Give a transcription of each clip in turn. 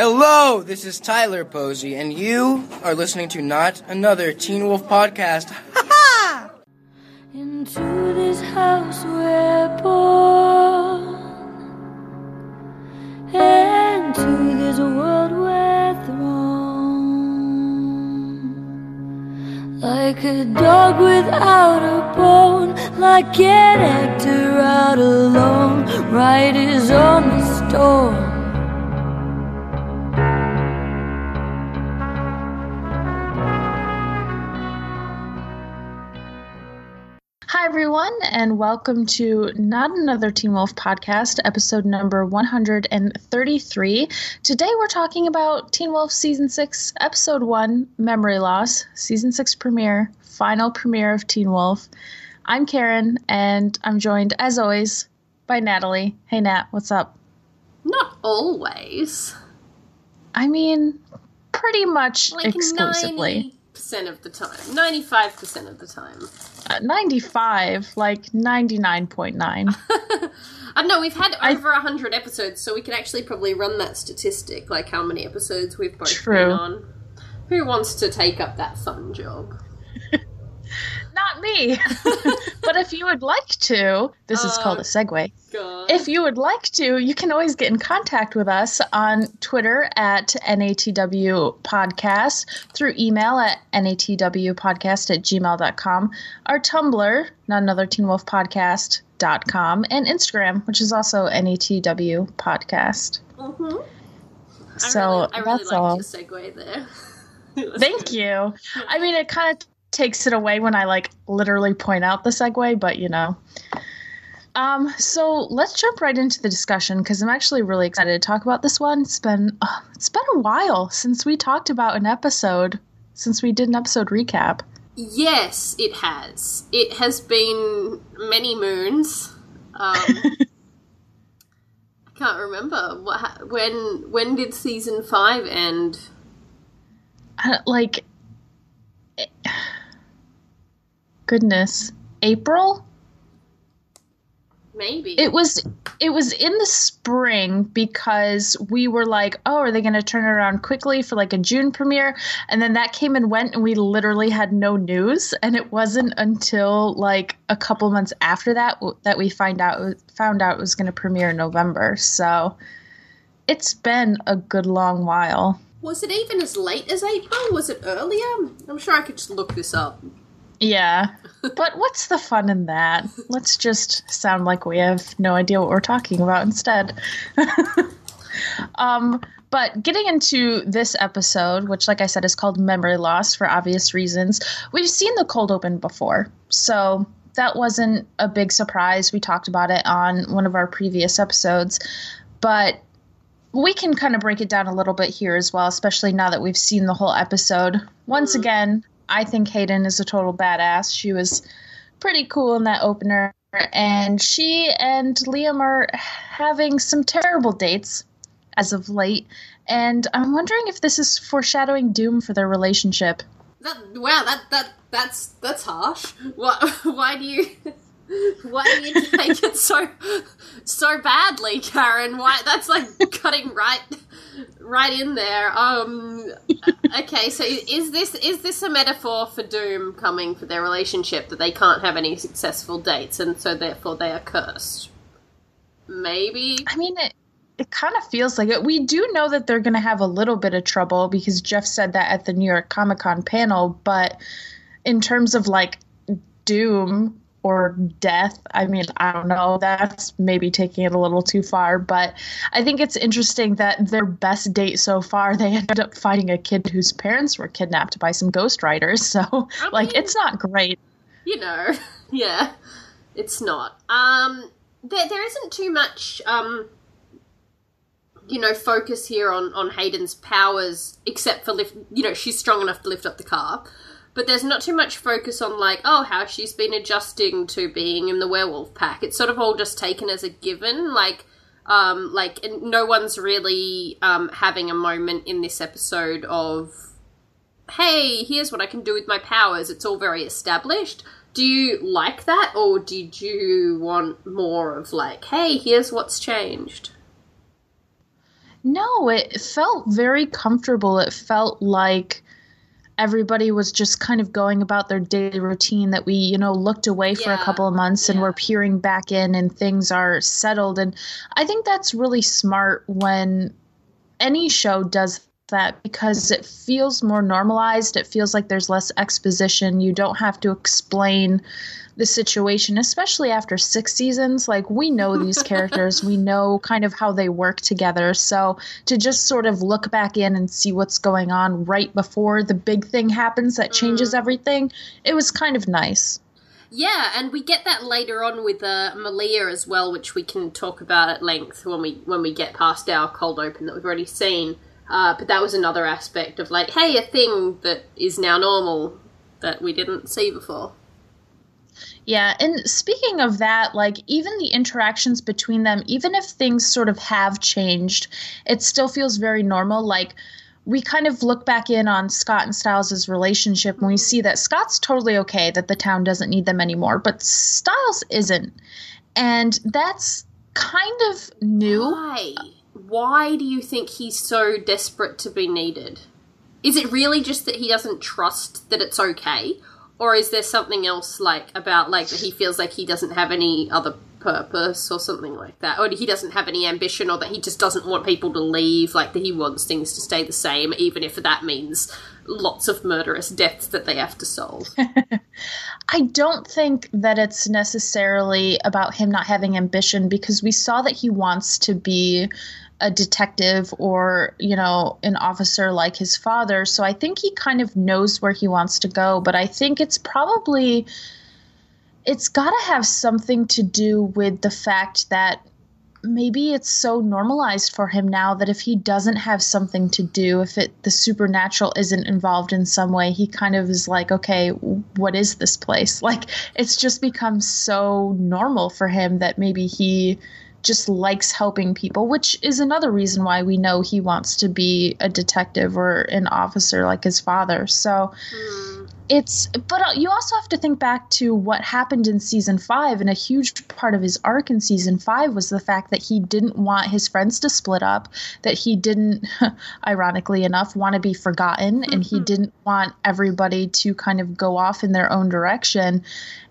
Hello, this is Tyler Posey, and you are listening to Not Another Teen Wolf podcast. Into this house we're born, and this world we're thrown. Like a dog without a bone, like an actor out alone, riders on the storm. And welcome to Not Another Teen Wolf podcast, episode number 133. Today, we're talking about Teen Wolf Season 6, Episode 1 Memory Loss, Season 6 premiere, final premiere of Teen Wolf. I'm Karen, and I'm joined, as always, by Natalie. Hey, Nat, what's up? Not always. I mean, pretty much Like exclusively. 90% of the time. 95% of the time. Uh, 95, like 99.9. I don't know, we've had over 100 episodes, so we could actually probably run that statistic, like how many episodes we've both True. been on. Who wants to take up that fun job? Not me. but if you would like to, this is called a segue. God. If you would like to, you can always get in contact with us on Twitter at NATW Podcast, through email at NATWpodcast at gmail.com, our Tumblr, not another Teen Wolf Podcast.com, and Instagram, which is also NATW Podcast. Mhm. So I really, I really that's all. segue there. Thank good. you. I mean, it kind of takes it away when I like literally point out the segue, but you know. Um, so let's jump right into the discussion because I'm actually really excited to talk about this one. It's been uh, it's been a while since we talked about an episode, since we did an episode recap. Yes, it has. It has been many moons. Um, I can't remember what when when did season five end? I, like, it- goodness, April. Maybe It was it was in the spring because we were like, oh, are they going to turn it around quickly for like a June premiere? And then that came and went, and we literally had no news. And it wasn't until like a couple months after that that we find out found out it was going to premiere in November. So it's been a good long while. Was it even as late as April? Was it earlier? I'm sure I could just look this up. Yeah. But what's the fun in that? Let's just sound like we have no idea what we're talking about instead. um, but getting into this episode, which, like I said, is called Memory Loss for obvious reasons, we've seen the cold open before. So that wasn't a big surprise. We talked about it on one of our previous episodes. But we can kind of break it down a little bit here as well, especially now that we've seen the whole episode. Once again, I think Hayden is a total badass. She was pretty cool in that opener, and she and Liam are having some terrible dates as of late. And I'm wondering if this is foreshadowing doom for their relationship. That wow, that that that's that's harsh. What? Why do you? Why do you take it so so badly, Karen? Why? That's like cutting right right in there. Um. Okay, so is this is this a metaphor for doom coming for their relationship that they can't have any successful dates and so therefore they are cursed? Maybe. I mean, it, it kind of feels like it. We do know that they're going to have a little bit of trouble because Jeff said that at the New York Comic Con panel. But in terms of like doom or death, I mean, I don't know. That's maybe taking it a little too far. But I think it's interesting that their best date so far, they ended up finding a kid whose parents were kidnapped by some Ghost Riders. So, like, mean- it's not great. you know, yeah, it's not. Um, there there isn't too much um, you know, focus here on on Hayden's powers, except for lift. You know, she's strong enough to lift up the car, but there's not too much focus on like, oh, how she's been adjusting to being in the werewolf pack. It's sort of all just taken as a given, like. Um, like no one's really um, having a moment in this episode of hey, here's what I can do with my powers. It's all very established. Do you like that, or did you want more of like, hey, here's what's changed? No, it felt very comfortable. It felt like everybody was just kind of going about their daily routine that we you know looked away for Yeah. a couple of months and Yeah. we're peering back in and things are settled and i think that's really smart when any show does that because it feels more normalized it feels like there's less exposition you don't have to explain the situation especially after six seasons. Like we know these characters. We know kind of how they work together. So to just sort of look back in and see what's going on right before the big thing happens that changes everything it was kind of nice. Yeah, and we get that later on with uh, Malia as well, which we can talk about at length when we when we get past our cold open that we've already seen. Uh, but that was another aspect of like, hey, a thing that is now normal that we didn't see before. Yeah, and speaking of that, like even the interactions between them, even if things sort of have changed, it still feels very normal. Like we kind of look back in on Scott and Stiles' relationship and we see that Scott's totally okay that the town doesn't need them anymore, but Stiles isn't. And that's kind of new. Why? Why do you think he's so desperate to be needed? Is it really just that he doesn't trust that it's okay? Or is there something else like about like that he feels like he doesn't have any other purpose or something like that? Or he doesn't have any ambition or that he just doesn't want people to leave, like that he wants things to stay the same, even if that means lots of murderous deaths that they have to solve. I don't think that it's necessarily about him not having ambition because we saw that he wants to be a detective or, you know, an officer like his father. So I think he kind of knows where he wants to go, but I think it's probably it's got to have something to do with the fact that maybe it's so normalized for him now that if he doesn't have something to do if it the supernatural isn't involved in some way he kind of is like okay what is this place like it's just become so normal for him that maybe he just likes helping people which is another reason why we know he wants to be a detective or an officer like his father. So it's but uh, you also have to think back to what happened in season 5 and a huge part of his arc in season 5 was the fact that he didn't want his friends to split up that he didn't ironically enough want to be forgotten and he didn't want everybody to kind of go off in their own direction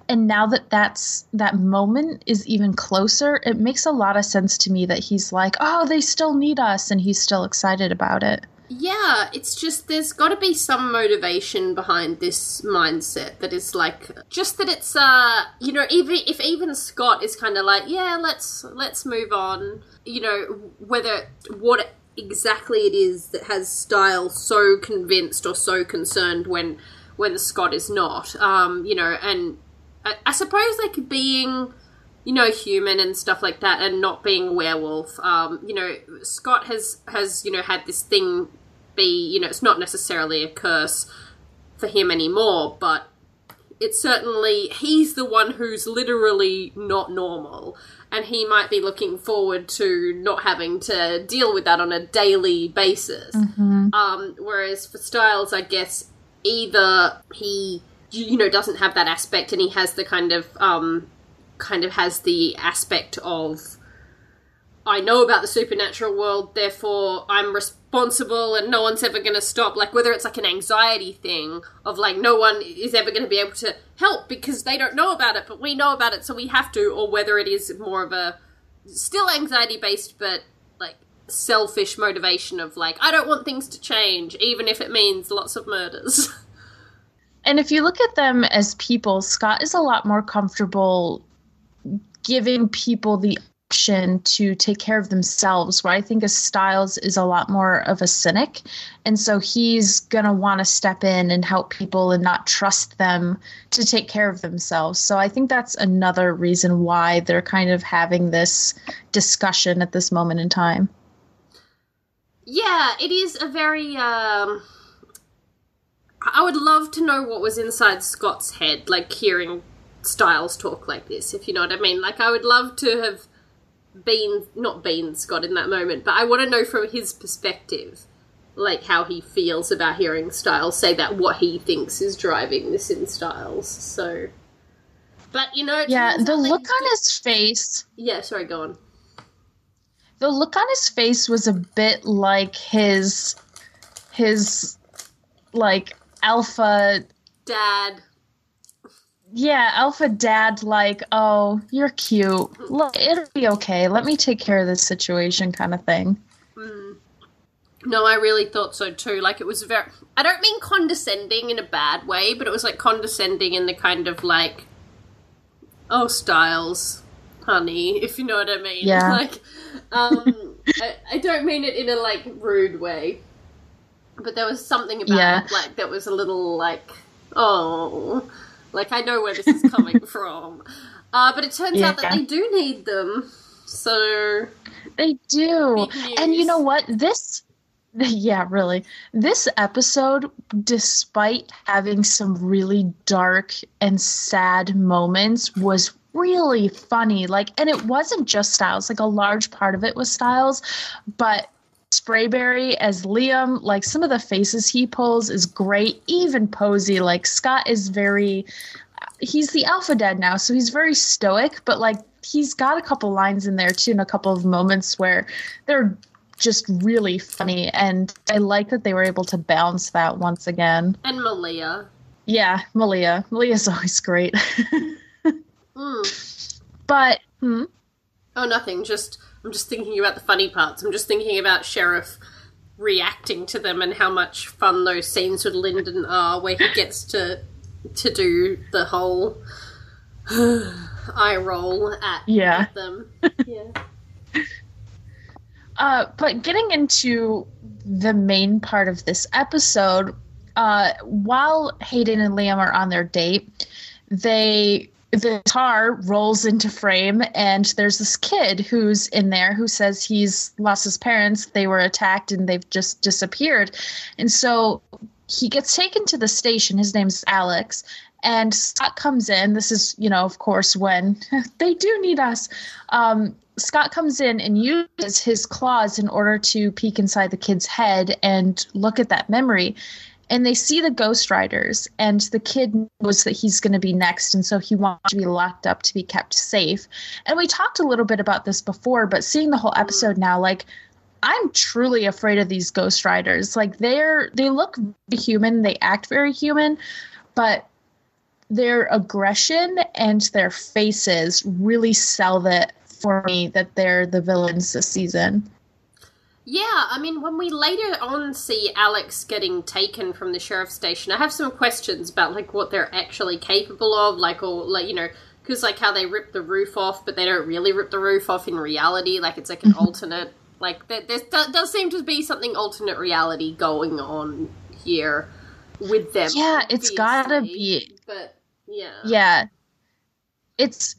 and now that that's that moment is even closer it makes a lot of sense to me that he's like oh they still need us and he's still excited about it. Yeah, it's just there's got to be some motivation behind this mindset that is like just that it's uh you know even if even Scott is kind of like yeah let's let's move on you know whether what exactly it is that has Style so convinced or so concerned when when Scott is not um you know and I, I suppose like being you know, human and stuff like that, and not being a werewolf. Um, you know, Scott has has you know had this thing be, you know, it's not necessarily a curse for him anymore, but it's certainly he's the one who's literally not normal, and he might be looking forward to not having to deal with that on a daily basis. Um, whereas for Stiles, I guess either he you know doesn't have that aspect, and he has the kind of um, kind of has the aspect of I know about the supernatural world, therefore I'm responsible and no one's ever going to stop. Like, whether it's like an anxiety thing of like no one is ever going to be able to help because they don't know about it, but we know about it, so we have to, or whether it is more of a still anxiety based, but like selfish motivation of like, I don't want things to change, even if it means lots of murders. And if you look at them as people, Scott is a lot more comfortable giving people the option to take care of themselves, where I think a Stiles is a lot more of a cynic. And so he's going to want to step in and help people and not trust them to take care of themselves. So I think that's another reason why they're kind of having this discussion at this moment in time. Yeah, it is a very um I would love to know what was inside Scott's head, like hearing Stiles talk like this, if you know what I mean. Like I would love to have been not been Scott in that moment, but I want to know from his perspective like how he feels about hearing Stiles say that what he thinks is driving this in Stiles. So but you know Yeah, the look on his face Yeah, sorry, go on. the look on his face was a bit like his his like alpha Dad. yeah alpha dad like oh you're cute look it'll be okay let me take care of this situation kind of thing No, I really thought so too. Like it was very. I don't mean condescending in a bad way, but it was like condescending in the kind of like, oh, Stiles, honey, if you know what I mean. Yeah. Like, um, I, I don't mean it in a like rude way, but there was something about Yeah. it, like that was a little like, oh, like I know where this is coming from. Uh, but it turns out that they do need them. So They do. And you know what? This yeah, really. This episode despite having some really dark and sad moments was really funny. Like and it wasn't just Stiles. Like a large part of it was Stiles, but Sprayberry as Liam, like some of the faces he pulls is great. Even Posey, like Scott is very he's the alpha dad now, so he's very stoic, but like he's got a couple lines in there too, and a couple of moments where they're just really funny, and I like that they were able to balance that once again. and Malia. Yeah, Malia, Malia's always great, Mm. but hmm, Oh, nothing. Just I'm just thinking about the funny parts. I'm just thinking about Sheriff reacting to them and how much fun those scenes with Linden are, where he gets to to do the whole eye roll at, Yeah. at them. Yeah. Uh, but getting into the main part of this episode, uh, while Hayden and Liam are on their date, they the car rolls into frame and there's this kid who's in there who says he's lost his parents they were attacked and they've just disappeared. And so he gets taken to the station his name's alex and scott comes in. This is you know of course when they do need us. Um, Scott comes in and uses his claws in order to peek inside the kid's head and look at that memory. And they see the Ghost Riders, and the kid knows that he's going to be next, and so he wants to be locked up to be kept safe. And we talked a little bit about this before, but seeing the whole mm. episode now, like, I'm truly afraid of these Ghost Riders. Like, they're they look very human, they act very human, but their aggression and their faces really sell that for me that they're the villains this season. Yeah, I mean, when we later on see Alex getting taken from the sheriff's station, I have some questions about like what they're actually capable of, like or like you know, because like how they rip the roof off, but they don't really rip the roof off in reality. Like it's like an mm-hmm. alternate. Like there, there does seem to be something alternate reality going on here with them. Yeah, it's gotta be. But yeah, Yeah. It's it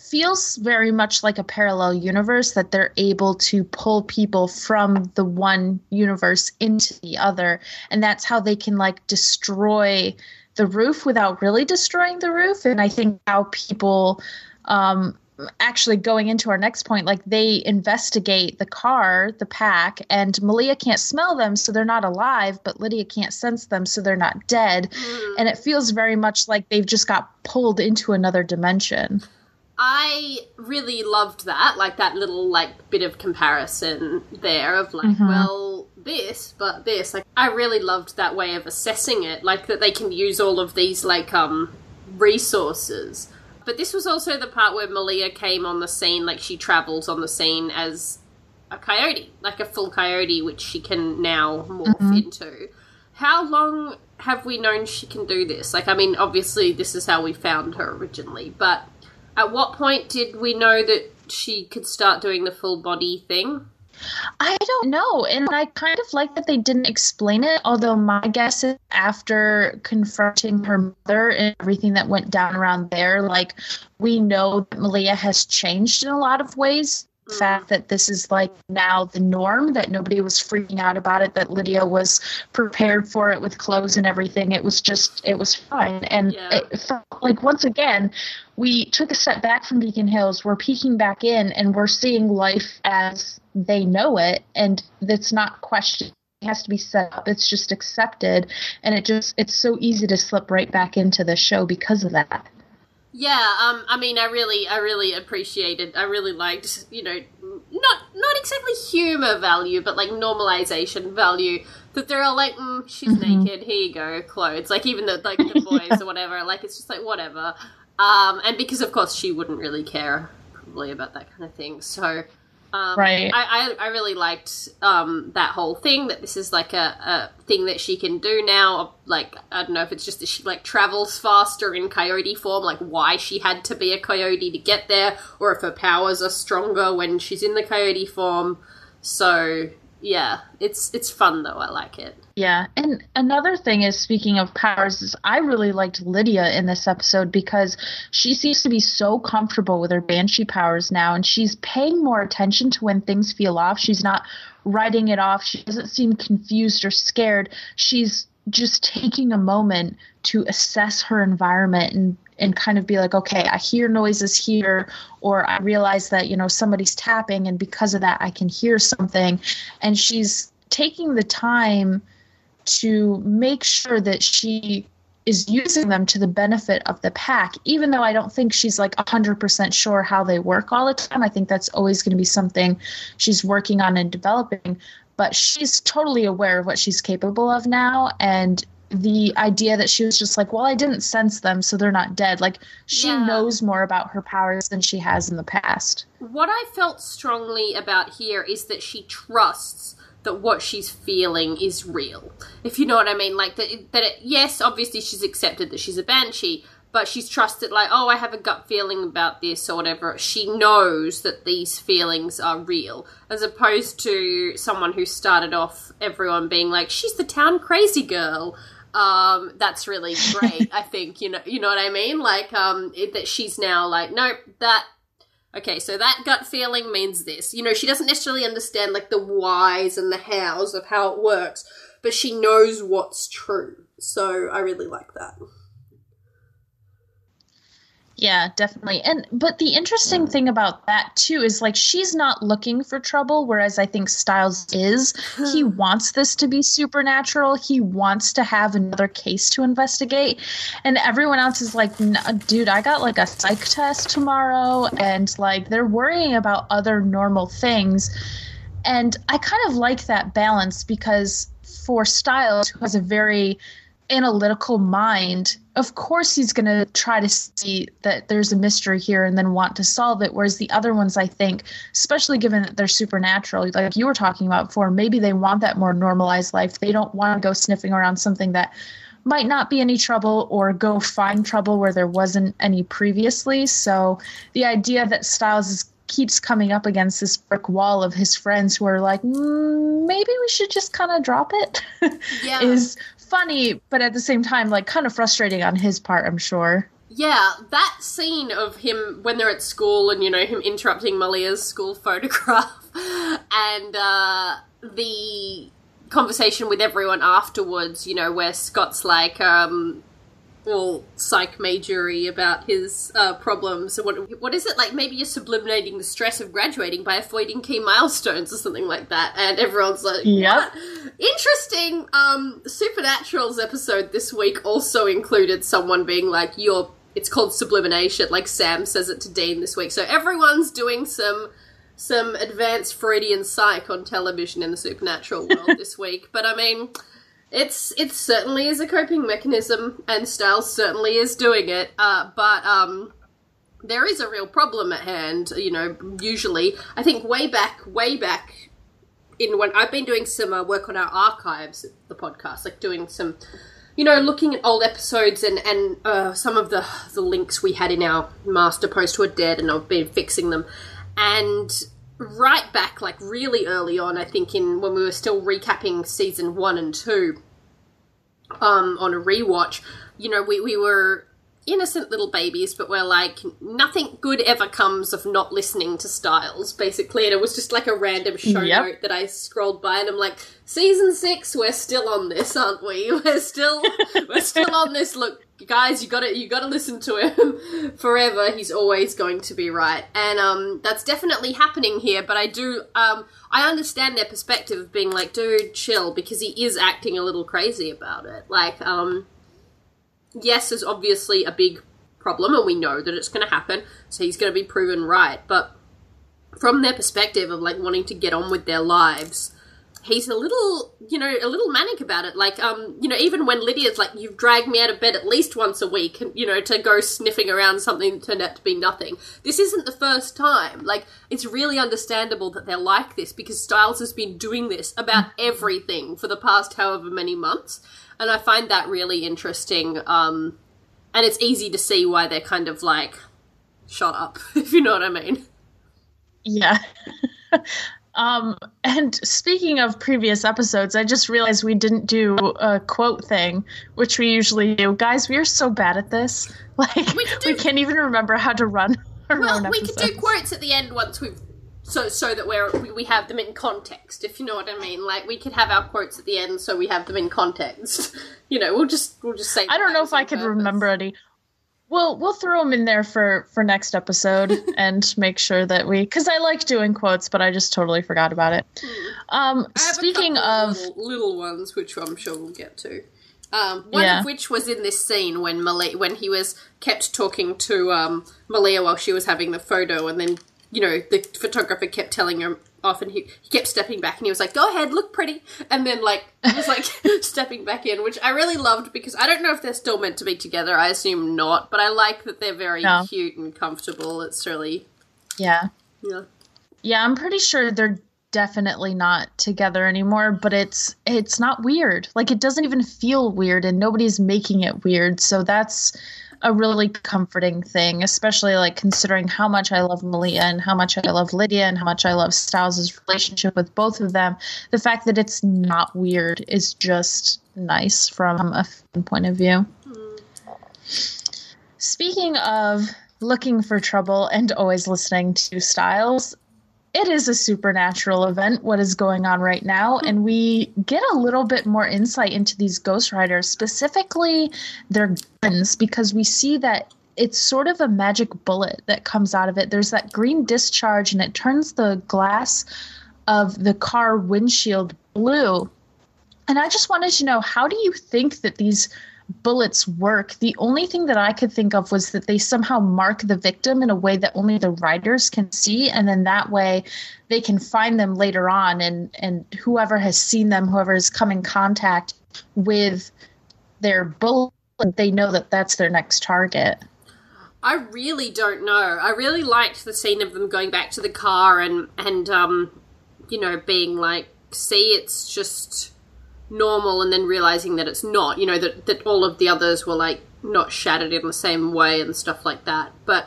feels very much like a parallel universe that they're able to pull people from the one universe into the other. And that's how they can like destroy the roof without really destroying the roof. And I think how people um actually going into our next point like they investigate the car the pack and malia can't smell them so they're not alive but lydia can't sense them so they're not dead. And it feels very much like they've just got pulled into another dimension I really loved that, like that little like bit of comparison there of like, Mhm. well, this, but this. Like, I really loved that way of assessing it, like that they can use all of these like um resources. But this was also the part where Malia came on the scene, like she travels on the scene as a coyote, like a full coyote, which she can now morph into. How long have we known she can do this? Like, I mean, obviously, this is how we found her originally, but at what point did we know that she could start doing the full body thing? i don't know and i kind of like that they didn't explain it although my guess is after confronting her mother and everything that went down around there like we know that malia has changed in a lot of ways the hmm. fact that this is like now the norm that nobody was freaking out about it that lydia was prepared for it with clothes and everything it was just it was fine and Yeah. it felt like once again we took a step back from beacon hills we're peeking back in and we're seeing life as they know it and it's not questioned it has to be set up it's just accepted and it just it's so easy to slip right back into the show because of that Yeah, um, I mean, I really, I really appreciated. I really liked, you know, not not exactly humor value, but like normalization value. That they're all like, mm, she's Mhm. naked. Here you go, clothes. Like even the like the boys or whatever. Like it's just like whatever. Um, and because of course she wouldn't really care probably about that kind of thing. So um, Right. I, I, I really liked um, that whole thing that this is like a, a thing that she can do now. Like I don't know if it's just that she like travels faster in coyote form, like why she had to be a coyote to get there, or if her powers are stronger when she's in the coyote form. So yeah, it's it's fun though. I like it. Yeah, and another thing is speaking of powers is I really liked Lydia in this episode because she seems to be so comfortable with her banshee powers now and she's paying more attention to when things feel off. She's not writing it off. She doesn't seem confused or scared. She's just taking a moment to assess her environment and and kind of be like, okay, I hear noises here, or I realize that, you know, somebody's tapping, and because of that, I can hear something. And she's taking the time to make sure that she is using them to the benefit of the pack, even though I don't think she's like 100% sure how they work all the time. I think that's always going to be something she's working on and developing. But she's totally aware of what she's capable of now. And the idea that she was just like, well, I didn't sense them, so they're not dead. Like, she Yeah. knows more about her powers than she has in the past. What I felt strongly about here is that she trusts that what she's feeling is real. If you know what I mean, like that. That it, yes, obviously she's accepted that she's a banshee, but she's trusted. Like, oh, I have a gut feeling about this or whatever. She knows that these feelings are real, as opposed to someone who started off everyone being like, she's the town crazy girl. Um, that's really great. I think you know, you know what I mean. Like, um, it, that she's now like, nope, that okay, so that gut feeling means this. You know, she doesn't necessarily understand like the whys and the hows of how it works, but she knows what's true. So I really like that. Yeah, definitely. And but the interesting thing about that too is like she's not looking for trouble whereas I think Stiles is. he wants this to be supernatural. He wants to have another case to investigate. And everyone else is like, "Dude, I got like a psych test tomorrow." And like they're worrying about other normal things. And I kind of like that balance because for Stiles who has a very analytical mind, of course he's going to try to see that there's a mystery here and then want to solve it. Whereas the other ones, I think, especially given that they're supernatural, like you were talking about before, maybe they want that more normalized life. They don't want to go sniffing around something that might not be any trouble or go find trouble where there wasn't any previously. So the idea that Stiles is keeps coming up against this brick wall of his friends who are like, mm, maybe we should just kind of drop it Yeah. is funny, but at the same time, like kind of frustrating on his part, I'm sure. Yeah, that scene of him when they're at school and you know him interrupting Malia's school photograph and uh, the conversation with everyone afterwards, you know, where Scott's like, um, all psych majory about his uh, problems. So what what is it like? Maybe you're sublimating the stress of graduating by avoiding key milestones or something like that. And everyone's like, "Yeah, Interesting. Um, Supernatural's episode this week also included someone being like, "You're." It's called sublimination. Like Sam says it to Dean this week. So everyone's doing some some advanced Freudian psych on television in the supernatural world this week. But I mean, it's it certainly is a coping mechanism, and Stiles certainly is doing it. Uh, but um, there is a real problem at hand. You know, usually I think way back, way back in when I've been doing some uh, work on our archives, the podcast, like doing some. You know, looking at old episodes and and uh, some of the the links we had in our master post were dead, and I've been fixing them. And right back, like really early on, I think in when we were still recapping season one and two, um, on a rewatch, you know, we, we were innocent little babies, but we're like, nothing good ever comes of not listening to Stiles, basically. And it was just like a random show Yep. note that I scrolled by, and I'm like, season six, we're still on this, aren't we? We're still, we're still on this. Look, guys, you gotta, you gotta listen to him forever. He's always going to be right, and um, that's definitely happening here. But I do, um, I understand their perspective of being like, dude, chill, because he is acting a little crazy about it. Like, um, yes, is obviously a big problem, and we know that it's going to happen, so he's going to be proven right. But from their perspective of like wanting to get on with their lives, he's a little, you know, a little manic about it. Like, um, you know, even when Lydia's like, "You've dragged me out of bed at least once a week," you know, to go sniffing around something that turned out to be nothing. This isn't the first time. Like, it's really understandable that they're like this because Stiles has been doing this about everything for the past however many months, and I find that really interesting. Um, and it's easy to see why they're kind of like, "Shut up," if you know what I mean. Yeah. um, and speaking of previous episodes, I just realized we didn't do a quote thing, which we usually do. Guys, we are so bad at this. Like we, we can't even remember how to run our well, we could do quotes at the end once we've so so that we're we, we have them in context, if you know what I mean. Like we could have our quotes at the end so we have them in context. you know, we'll just we'll just say. I don't know if I could remember any. We'll we'll throw them in there for for next episode and make sure that we because I like doing quotes, but I just totally forgot about it. Um, have a speaking of, little, little ones, which I'm sure we'll get to. Um, one Yeah. of which was in this scene when Malia, when he was kept talking to um, Malia while she was having the photo, and then you know the photographer kept telling her off, and he, he kept stepping back, and he was like, "Go ahead, look pretty," and then like was like stepping back in, which I really loved because I don't know if they're still meant to be together. I assume not, but I like that they're very No. cute and comfortable. It's really yeah, yeah. yeah, I'm pretty sure they're definitely not together anymore. But it's it's not weird. Like it doesn't even feel weird, and nobody's making it weird. So that's a really comforting thing, especially like considering how much I love Malia and how much I love Lydia and how much I love Stiles' relationship with both of them. The fact that it's not weird is just nice from a point of view. Speaking of looking for trouble and always listening to Stiles, it is a supernatural event, what is going on right now, hmm. and we get a little bit more insight into these Ghost Riders, specifically their guns, because we see that it's sort of a magic bullet that comes out of it. There's that green discharge, and it turns the glass of the car windshield blue. And I just wanted to know how do you think that these bullets work? The only thing that I could think of was that they somehow mark the victim in a way that only the riders can see, and then that way they can find them later on, and and whoever has seen them, whoever has come in contact with their bullet, they know that that's their next target. I really don't know. I really liked the scene of them going back to the car and and um, you know, being like, "See, it's just normal," and then realizing that it's not. You know that that all of the others were like not shattered in the same way and stuff like that. But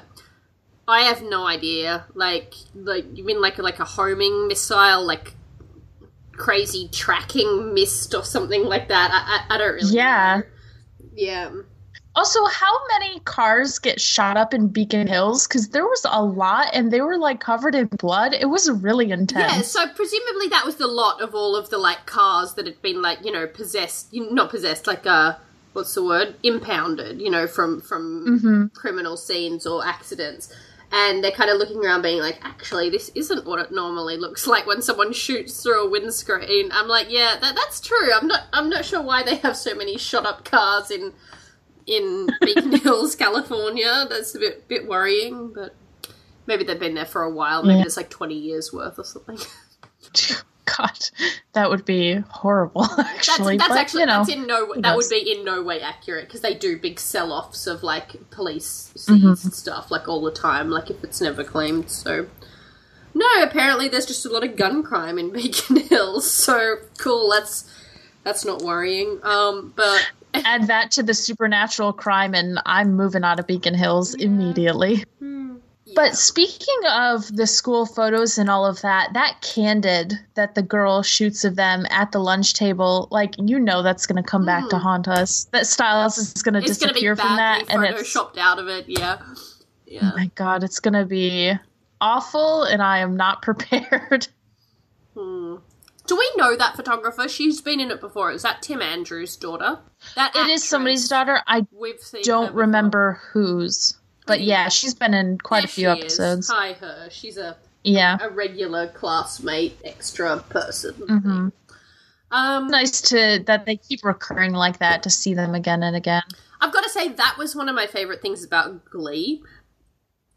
I have no idea. Like, like you mean like like a homing missile, like crazy tracking mist or something like that? I I, I don't really. Yeah. know. Yeah. Also, how many cars get shot up in Beacon Hills? Because there was a lot, and they were like covered in blood. It was really intense. Yeah, so presumably that was the lot of all of the like cars that had been like you know possessed, not possessed, like uh, what's the word, impounded, you know, from from hmm criminal scenes or accidents, and they're kind of looking around, being like, actually, this isn't what it normally looks like when someone shoots through a windscreen. I'm like, yeah, that that's true. I'm not I'm not sure why they have so many shot up cars in in Beacon Hills, California. That's a bit bit worrying, but. Maybe they've been there for a while. Maybe Yeah. it's like twenty years worth or something. God, that would be horrible. Actually, that's but, actually you know, that's in no that would be in no way accurate because they do big sell-offs of like police Mm-hmm. stuff like all the time like if it's never claimed so no apparently there's just a lot of gun crime in Beacon Hills so cool that's that's not worrying um but add that to the supernatural crime, and I'm moving out of Beacon Hills immediately. But speaking of the school photos and all of that, that candid that the girl shoots of them at the lunch table, like you know that's going to come back to haunt us. That Stiles is going to Hmm. it's gonna be disappear from that, and it's photoshopped out of it yeah yeah oh my god, it's going to be awful, and I am not prepared. Do we know that photographer she's been in it before is that Tim Andrews' daughter that It is somebody's daughter. I don't remember whose, but yeah, she's been in quite There a few she is. episodes. Hi, her. She's a, Yeah. a regular classmate, extra person. hmm Um, Nice to that they keep recurring like that to see them again and again. I've got to say that was one of my favorite things about Glee.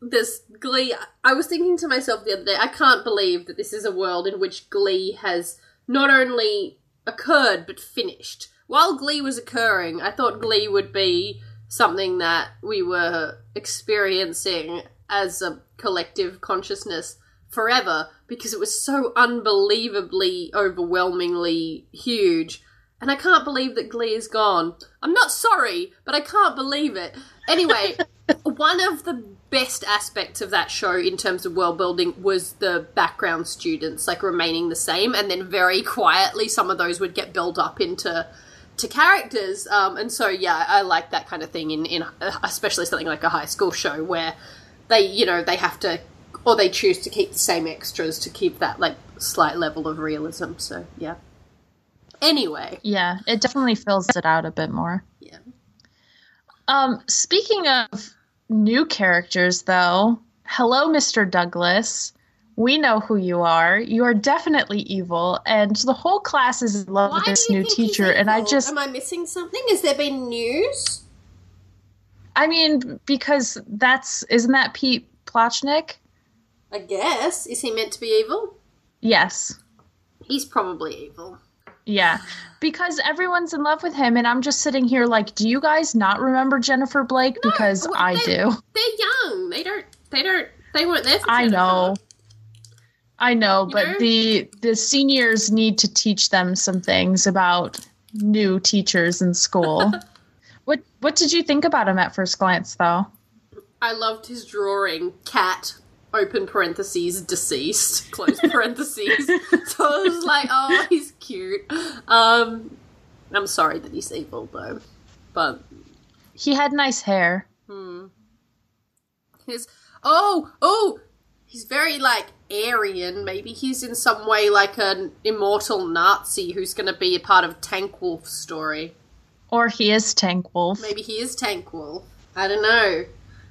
this Glee. I was thinking to myself the other day, I can't believe that this is a world in which Glee has not only occurred but finished. While Glee was occurring, I thought Glee would be something that we were experiencing as a collective consciousness forever because it was so unbelievably overwhelmingly huge. And I can't believe that Glee is gone. I'm not sorry, but I can't believe it. Anyway, one of the best aspects of that show in terms of world building was the background students like remaining the same and then very quietly some of those would get built up into to characters. Um, and so yeah i like that kind of thing in, in especially something like a high school show where they you know they have to or they choose to keep the same extras to keep that like slight level of realism. So yeah. Anyway. Yeah, it definitely fills it out a bit more. yeah. Um, speaking of new characters, though, hello, Mr. Douglas. We know who you are. You are definitely evil, and the whole class is in love Why with this new teacher. And I just, am i missing something has there been news I mean, because that's isn't that Pete Plochnik? i guess is he meant to be evil Yes. he's probably evil Yeah, because everyone's in love with him, and I'm just sitting here like, do you guys not remember Jennifer Blake? because well, I they- do. they're young they don't they don't they weren't there for I know. I know, You but know? the the seniors need to teach them some things about new teachers in school. what what did you think about him at first glance though? I loved his drawing, cat, open parentheses, deceased, close parentheses. so I was like, oh, he's cute. Um, I'm sorry that he's evil, though. But He had nice hair. his. Oh, oh! He's very, like, Aryan. Maybe he's in some way like an immortal Nazi who's going to be a part of Tank Wolf's story. Or he is Tank Wolf. Maybe he is Tank Wolf. I don't know.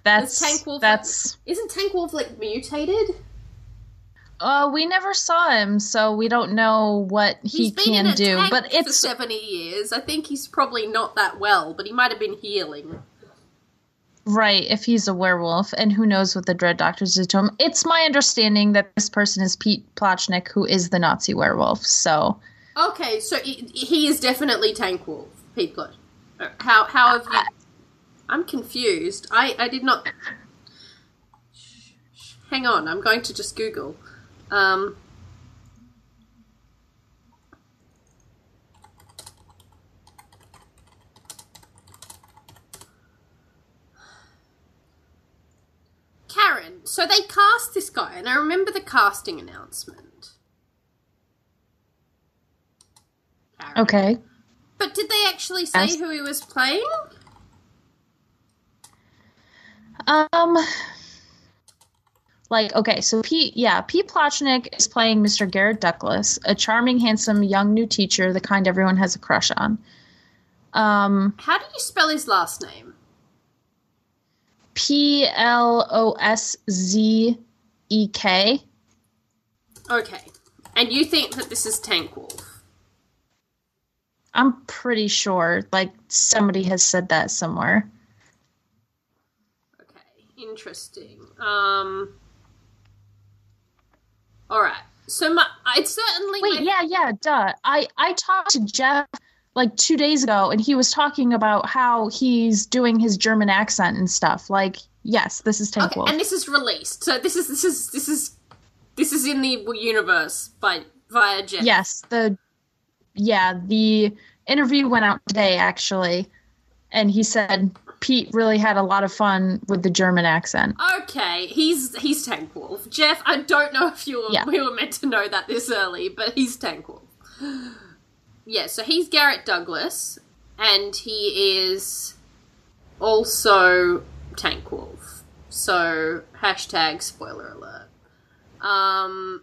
That's Tank Wolf that's Isn't Tank Wolf, like, mutated? uh we never saw him, so we don't know what he He's in can do. But for it's seventy years. I think he's probably not that well, but he might have been healing. Right, if he's a werewolf, and who knows what the Dread Doctors did to him. It's my understanding that this person is Pete Plochnik, who is the Nazi werewolf. So, Okay, so he, he is definitely Tank Wolf, Pete Blood. Uh, How how have you? I'm confused. I I did not. Hang on, I'm going to just Google. Um. Karen, so they cast this guy, and I remember the casting announcement. Karen. okay. But did they actually say who he was playing? Um, like, okay, so Pete, yeah, Pete Plochnik is playing Mr. Garrett Douglas, a charming, handsome, young new teacher, the kind everyone has a crush on. Um, How do you spell his last name? P L O S Z E K. Okay. And you think that this is Tank Wolf? I'm pretty sure, like, somebody has said that somewhere. Interesting. Um. All right. So my, it's certainly Wait, yeah, yeah, duh. I I talked to Jeff like two days ago, and he was talking about how he's doing his German accent and stuff. Like, yes, this is Tank Okay, Wolf. and this is released. So this is this is this is this is in the universe by via Jeff. yes, the yeah the interview went out today actually, and he said Pete really had a lot of fun with the German accent. Okay, he's he's Tank Wolf. Jeff, I don't know if you were, Yeah. we were meant to know that this early, but he's Tank Wolf. Yeah, so he's Garrett Douglas, and he is also Tank Wolf. So hashtag spoiler alert. Um,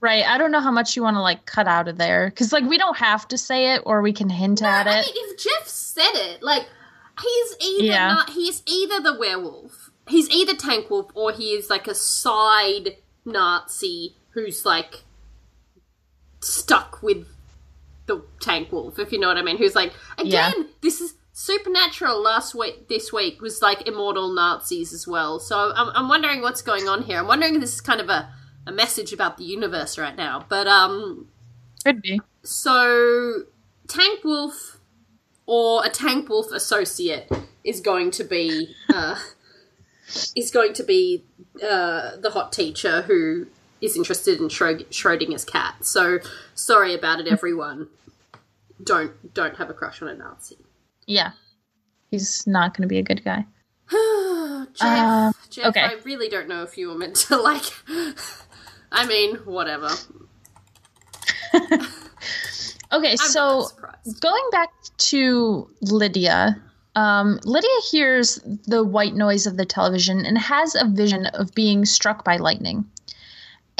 Right. I don't know how much you want to like cut out of there because like we don't have to say it or we can hint at I it. mean, if Jeff said it, like he's either Yeah. not, he's either the werewolf, he's either Tank Wolf, or he is like a side Nazi who's like stuck with the Tank Wolf, if you know what I mean. Who's like, again, Yeah. this is Supernatural last week, this week was like immortal Nazis as well. So I'm, I'm wondering what's going on here. I'm wondering if this is kind of a, a message about the universe right now. But um, Could be. so Tank Wolf or a Tank Wolf associate is going to be uh, is going to be uh, the hot teacher who is interested in Schro- Schrodinger's cat. So sorry about it, everyone. don't don't have a crush on a Nazi. Yeah. He's not going to be a good guy. Jeff, Um, Jeff, okay. I really don't know if you were meant to like. I mean, whatever. Okay, I'm so going back to Lydia, um, Lydia hears the white noise of the television and has a vision of being struck by lightning.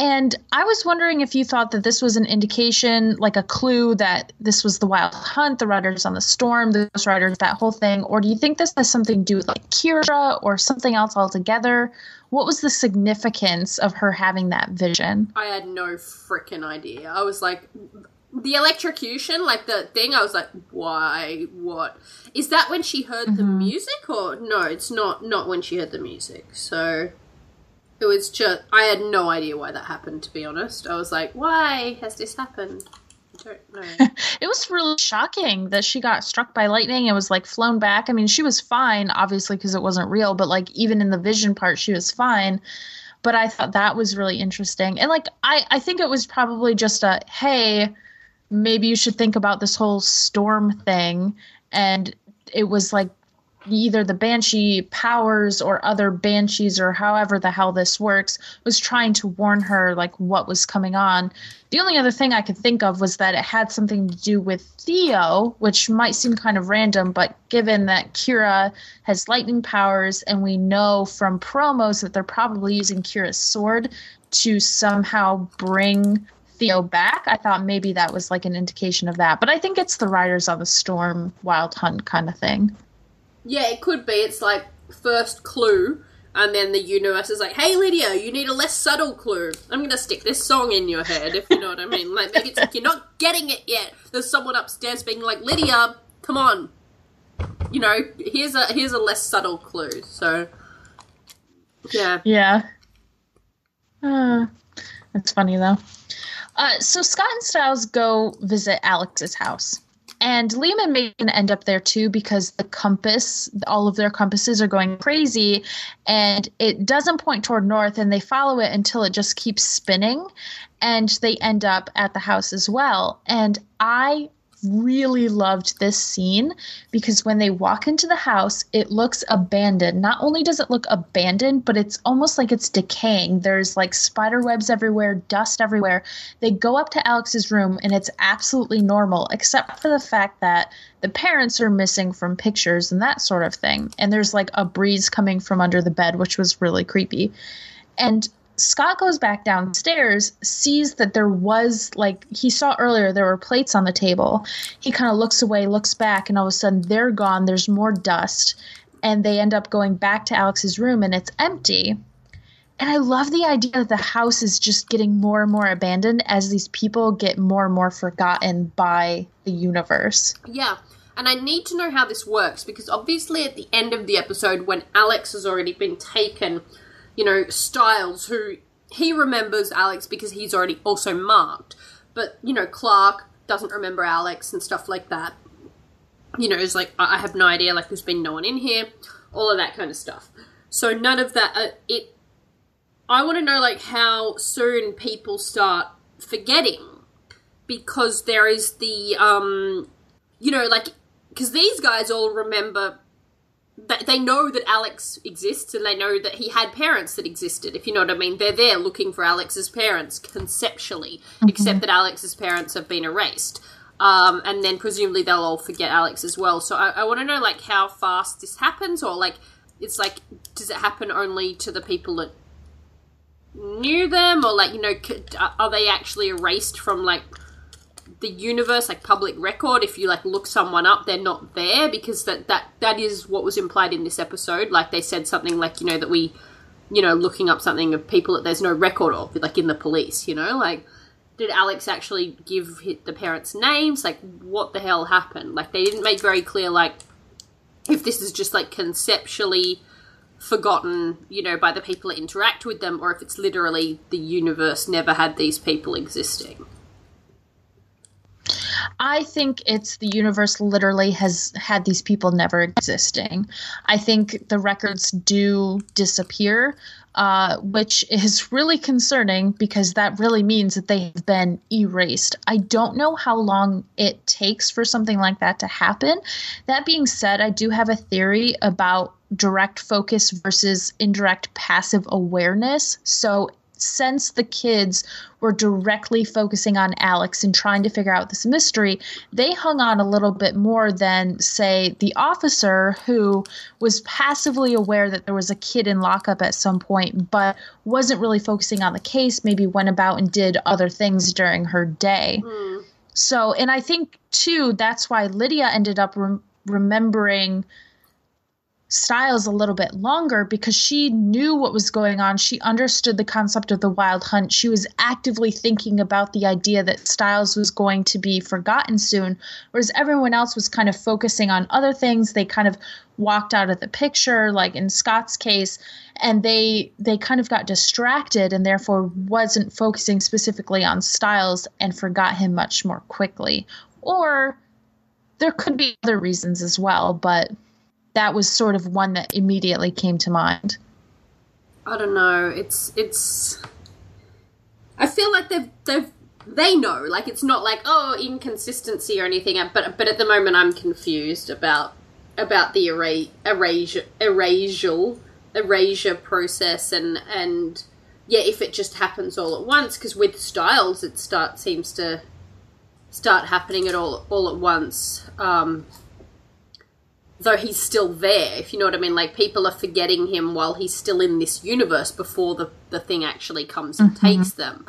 And I was wondering if you thought that this was an indication, like a clue that this was the Wild Hunt, the Riders on the Storm, the Ghost Riders, that whole thing, or do you think this has something to do with like Kira or something else altogether? What was the significance of her having that vision? I had no freaking idea. I was like, the electrocution, like the thing. I was like, why? What is that? When she heard the Mm-hmm. music, or no? It's not. Not when she heard the music. So it was just. I had no idea why that happened. To be honest, I was like, why has this happened? I don't know. It was really shocking that she got struck by lightning and was like flown back. I mean, she was fine, obviously, because it wasn't real, but like even in the vision part, she was fine. But I thought that was really interesting. And like, I, I think it was probably just a hey, maybe you should think about this whole storm thing. And it was like either the banshee powers or other banshees or however the hell this works was trying to warn her like what was coming on the only other thing i could think of was that it had something to do with theo which might seem kind of random but given that kira has lightning powers and we know from promos that they're probably using kira's sword to somehow bring Theo back. I thought maybe that was like an indication of that. But I think it's the Riders on the Storm Wild Hunt kind of thing. yeah, it could be. It's like first clue. And then the universe is like, "Hey Lydia, you need a less subtle clue. I'm gonna stick this song in your head, if you know what I mean. Like maybe it's like you're not getting it yet. There's someone upstairs being like, Lydia, come on. You know, here's a here's a less subtle clue. So, yeah, Yeah. Uh, that's funny though. Uh, so Scott and Styles go visit Alex's house. And Liam and Megan end up there too because the compass, all of their compasses are going crazy and it doesn't point toward north and they follow it until it just keeps spinning and they end up at the house as well. And I really loved this scene because when they walk into the house, it looks abandoned. Not only does it look abandoned, but it's almost like it's decaying. There's like spider webs everywhere, dust everywhere. They go up to Alex's room and it's absolutely normal, except for the fact that the parents are missing from pictures and that sort of thing. And there's like a breeze coming from under the bed, which was really creepy. And Scott goes back downstairs, sees that there was like he saw earlier there were plates on the table. He kind of looks away, looks back, and all of a sudden they're gone. There's more dust, and they end up going back to Alex's room and it's empty. And I love the idea that the house is just getting more and more abandoned as these people get more and more forgotten by the universe. yeah. And I need to know how this works because obviously at the end of the episode, when Alex has already been taken, you know, Stiles, who he remembers Alex because he's already also marked, but you know, Clark doesn't remember Alex and stuff like that. You know, it's like I have no idea. Like, there's been no one in here, all of that kind of stuff. So none of that. Uh, it. I want to know like how soon people start forgetting because there is the um, you know, like because these guys all remember they know that Alex exists and they know that he had parents that existed, if you know what I mean. They're there looking for Alex's parents conceptually, except that Alex's parents have been erased. Um, and then presumably they'll all forget Alex as well. So I, I want to know like how fast this happens, or like it's like does it happen only to the people that knew them, or like you know are they actually erased from like the universe like public record if you like look someone up they're not there because that that that is what was implied in this episode. Like they said something like you know that we you know looking up something of people that there's no record of like in the police you know? Like did alex actually give the parents names? Like what the hell happened? Like they didn't make very clear like if this is just like conceptually forgotten, you know, by the people that interact with them, or if it's literally the universe never had these people existing. I think it's the universe literally has had these people never existing. I think the records do disappear, uh, which is really concerning because that really means that they have been erased. I don't know how long it takes for something like that to happen. That being said, I do have a theory about direct focus versus indirect passive awareness. So since the kids were directly focusing on Alex and trying to figure out this mystery, they hung on a little bit more than, say, the officer who was passively aware that there was a kid in lockup at some point, but wasn't really focusing on the case, maybe went about and did other things during her day. Mm. So, and I think, too, that's why Lydia ended up rem- remembering Stiles a little bit longer because she knew what was going on. She understood the concept of the wild hunt. She was actively thinking about the idea that Stiles was going to be forgotten soon, whereas everyone else was kind of focusing on other things. They kind of walked out of the picture, like in Scott's case, and they they kind of got distracted and therefore wasn't focusing specifically on Stiles and forgot him much more quickly. Or there could be other reasons as well, but that was sort of one that immediately came to mind. I don't know. It's it's. I feel like they've they've they know. Like it's not like oh inconsistency or anything. But but at the moment I'm confused about about the erasure erasure erasure process and and yeah if it just happens all at once because with stiles it start seems to start happening at all all at once. Um, though he's still there, if you know what I mean. Like people are forgetting him while he's still in this universe before the the thing actually comes and mm-hmm. takes them,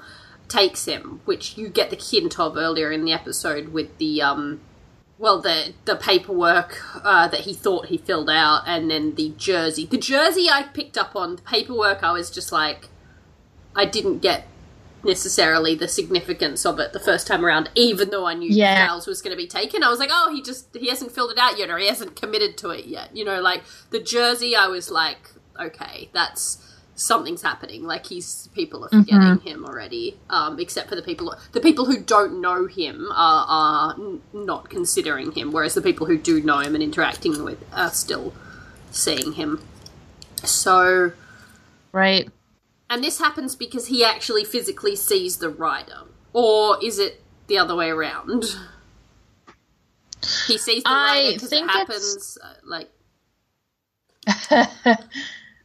takes him, which you get the hint of earlier in the episode with the um, well the the paperwork uh, that he thought he filled out, and then the jersey. The jersey I picked up on. The paperwork I was just like, I didn't get necessarily the significance of it the first time around, even though I knew yeah. Stiles was going to be taken. I was like, oh, he just he hasn't filled it out yet, or he hasn't committed to it yet. You know, like the jersey, I was like, okay, that's something's happening. Like he's people are forgetting mm-hmm. him already. Um, except for the people the people who don't know him are, are n- not considering him, whereas the people who do know him and interacting with are still seeing him. So, right and this happens because he actually physically sees the rider. Or is it the other way around? He sees the rider because it happens, uh, like.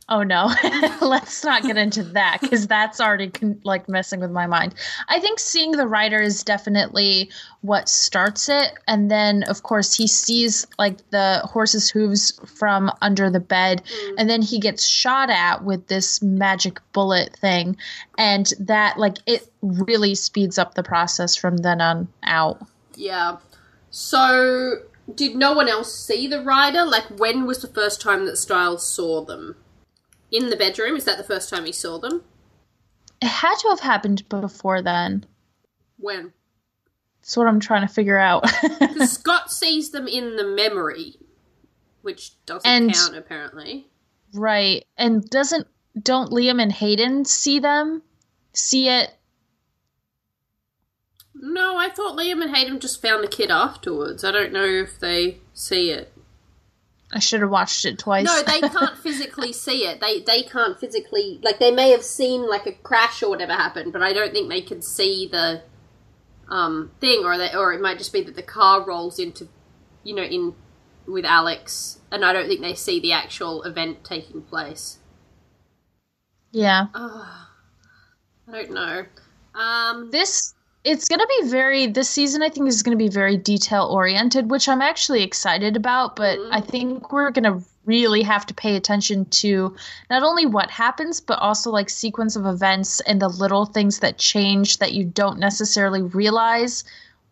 Oh no, let's not get into that because that's already con- like messing with my mind. I think seeing the rider is definitely what starts it, and then of course he sees like the horse's hooves from under the bed, mm. and then he gets shot at with this magic bullet thing, and that like it really speeds up the process from then on out. Yeah. So, did no one else see the rider? Like, when was the first time that Stiles saw them? In the bedroom? Is that the first time he saw them? It had to have happened before then. When? That's what I'm trying to figure out. Scott sees them in the memory, which doesn't and, count apparently. Right. And doesn't don't Liam and Hayden see them? See it? No, I thought Liam and Hayden just found the kid afterwards. I don't know if they see it. I should have watched it twice. No, they can't physically see it. They they can't physically like they may have seen like a crash or whatever happened, but I don't think they could see the um thing or that or it might just be that the car rolls into you know in with Alex and I don't think they see the actual event taking place. Yeah. Oh, I don't know. Um this it's going to be very this season i think is going to be very detail oriented which i'm actually excited about but mm-hmm. i think we're going to really have to pay attention to not only what happens but also like sequence of events and the little things that change that you don't necessarily realize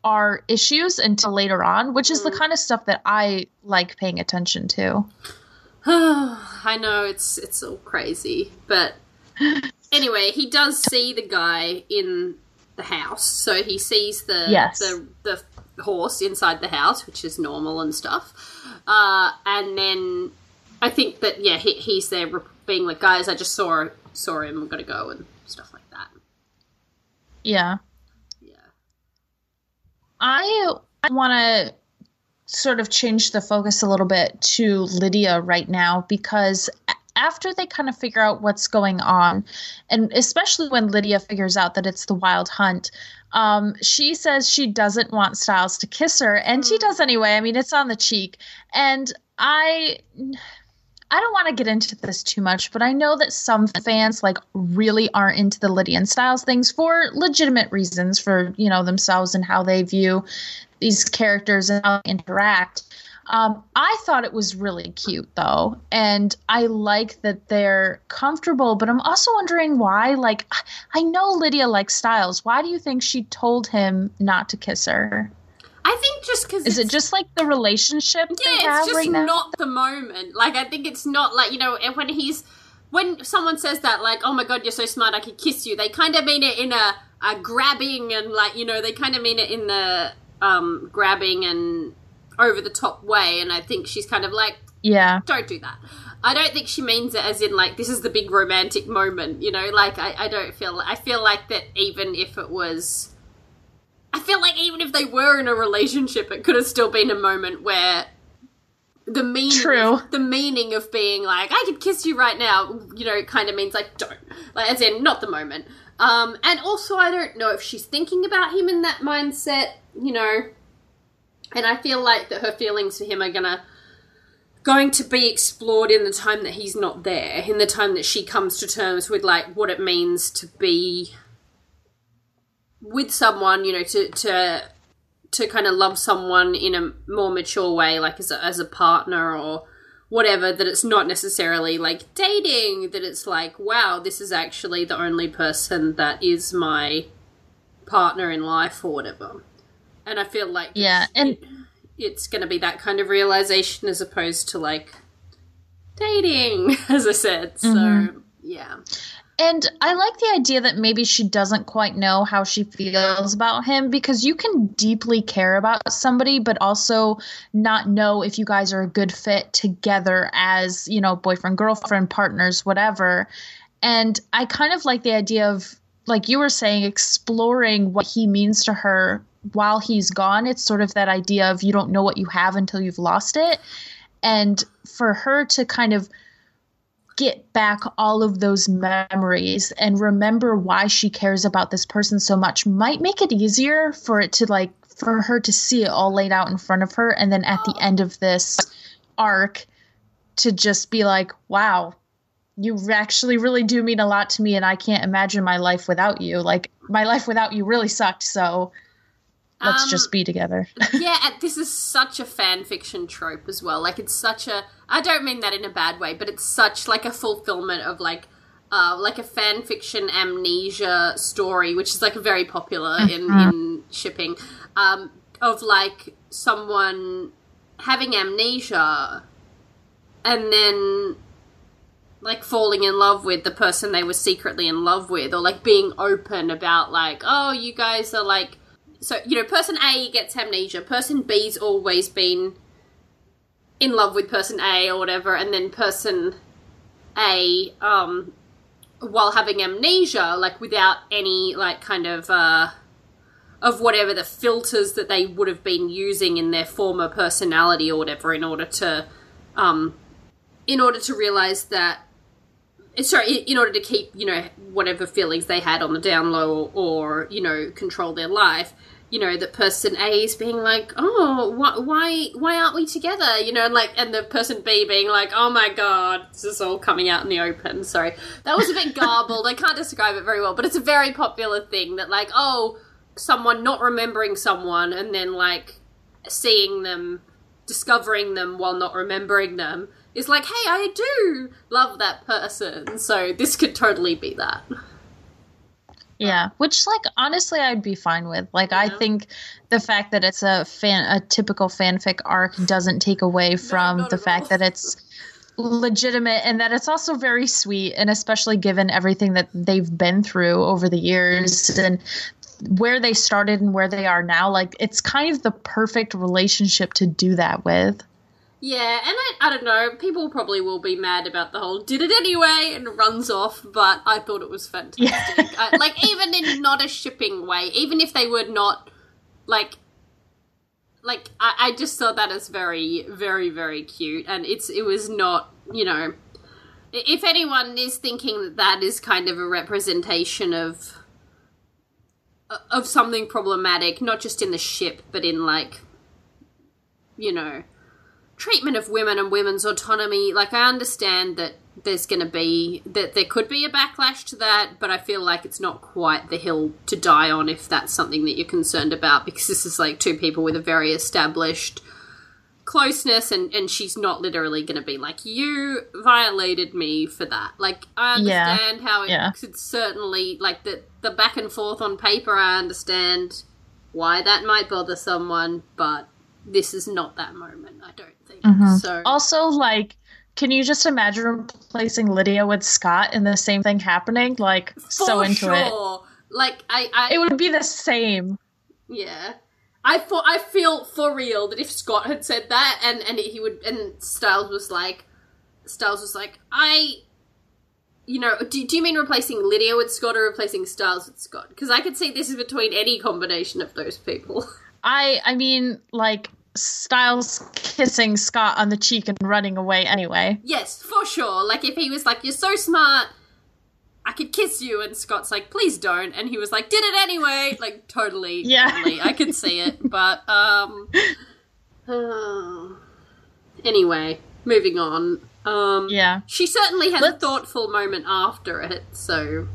are issues until later on which is mm-hmm. the kind of stuff that i like paying attention to i know it's it's all crazy but anyway he does see the guy in the house. So he sees the yes. the the horse inside the house, which is normal and stuff. Uh, and then I think that yeah, he, he's there being like, guys, I just saw saw him. I'm gonna go and stuff like that. Yeah. Yeah. I I want to sort of change the focus a little bit to Lydia right now because after they kind of figure out what's going on, and especially when Lydia figures out that it's the wild hunt, um, she says she doesn't want Stiles to kiss her, and mm. she does anyway. I mean, it's on the cheek, and I. I don't want to get into this too much, but I know that some fans like really aren't into the Lydia and Stiles things for legitimate reasons for, you know, themselves and how they view these characters and how they interact. Um, I thought it was really cute though, and I like that they're comfortable. But I'm also wondering why. Like, I know Lydia likes Stiles. Why do you think she told him not to kiss her? I think just because is it just like the relationship? Yeah, it's just right not the moment. Like, I think it's not like you know when he's when someone says that, like, "Oh my god, you're so smart, I could kiss you." They kind of mean it in a, a grabbing and like you know they kind of mean it in the um, grabbing and over the top way, and I think she's kind of like, yeah, don't do that. I don't think she means it as in like this is the big romantic moment, you know. Like I, I don't feel. I feel like that even if it was, I feel like even if they were in a relationship, it could have still been a moment where the meaning True. the meaning of being like I could kiss you right now, you know, kind of means like don't, like as in not the moment. Um, and also I don't know if she's thinking about him in that mindset, you know and I feel like that her feelings for him are gonna going to be explored in the time that he's not there, in the time that she comes to terms with like what it means to be with someone, you know, to to to kind of love someone in a more mature way, like as a, as a partner or whatever. That it's not necessarily like dating. That it's like, wow, this is actually the only person that is my partner in life or whatever and I feel like yeah, and it's going to be that kind of realization as opposed to like dating, as I said. So mm-hmm. yeah. And I like the idea that maybe she doesn't quite know how she feels about him because you can deeply care about somebody, but also not know if you guys are a good fit together as, you know, boyfriend, girlfriend, partners, whatever. And I kind of like the idea of, like you were saying, exploring what he means to her while he's gone, it's sort of that idea of you don't know what you have until you've lost it. And for her to kind of get back all of those memories and remember why she cares about this person so much might make it easier for it to like for her to see it all laid out in front of her and then at the end of this arc to just be like wow you actually really do mean a lot to me and I can't imagine my life without you like my life without you really sucked so let's um, just be together. yeah, this is such a fan fiction trope as well. Like it's such a I don't mean that in a bad way, but it's such like a fulfillment of like uh, like a fan fiction amnesia story, which is like very popular in, mm-hmm. in shipping, um, of like someone having amnesia and then like falling in love with the person they were secretly in love with or like being open about like oh you guys are like so you know, person A gets amnesia. Person B's always been in love with person A or whatever, and then person A, um, while having amnesia, like without any like kind of uh, of whatever the filters that they would have been using in their former personality or whatever, in order to, um, in order to realize that sorry, in order to keep you know whatever feelings they had on the down low or, or you know control their life, you know, that person A is being like, oh, wh- why, why aren't we together? You know, and like, and the person B being like, oh my god, this is all coming out in the open. Sorry, that was a bit garbled. I can't describe it very well, but it's a very popular thing that like, oh, someone not remembering someone and then like seeing them, discovering them while not remembering them is like, hey, I do love that person. So this could totally be that. Yeah, which like honestly I'd be fine with. Like yeah. I think the fact that it's a fan a typical fanfic arc doesn't take away from no, the fact all. that it's legitimate and that it's also very sweet and especially given everything that they've been through over the years and where they started and where they are now, like it's kind of the perfect relationship to do that with. Yeah, and I, I don't know, people probably will be mad about the whole did it anyway and runs off, but I thought it was fantastic. Yeah. I, like, even in not a shipping way, even if they were not, like, like I, I just saw that as very, very, very cute, and it's it was not, you know, if anyone is thinking that that is kind of a representation of of something problematic, not just in the ship, but in like, you know, treatment of women and women's autonomy. Like, I understand that there's going to be that there could be a backlash to that, but I feel like it's not quite the hill to die on if that's something that you're concerned about because this is like two people with a very established closeness and and she's not literally going to be like you violated me for that like i Yeah. understand how it, Yeah. it's certainly like the the back and forth on paper i understand why that might bother someone but this is not that moment i don't think Mm-hmm. so Also, like, can you just imagine replacing Lydia with Scott and the same thing happening? Like, so For into it. like i i It would be the same. Yeah. I thought I feel for real that if Scott had said that and and he would and Stiles was like Stiles was like I you know do, do you mean replacing Lydia with Scott or replacing Stiles with Scott because I could see this is between any combination of those people I I mean, like Stiles kissing Scott on the cheek and running away anyway. yes for sure like if he was like you're so smart I could kiss you and Scott's like please don't and he was like did it anyway like totally Yeah. totally I could see it but um uh, anyway moving on um Yeah. She certainly had a Let's- thoughtful moment after it, so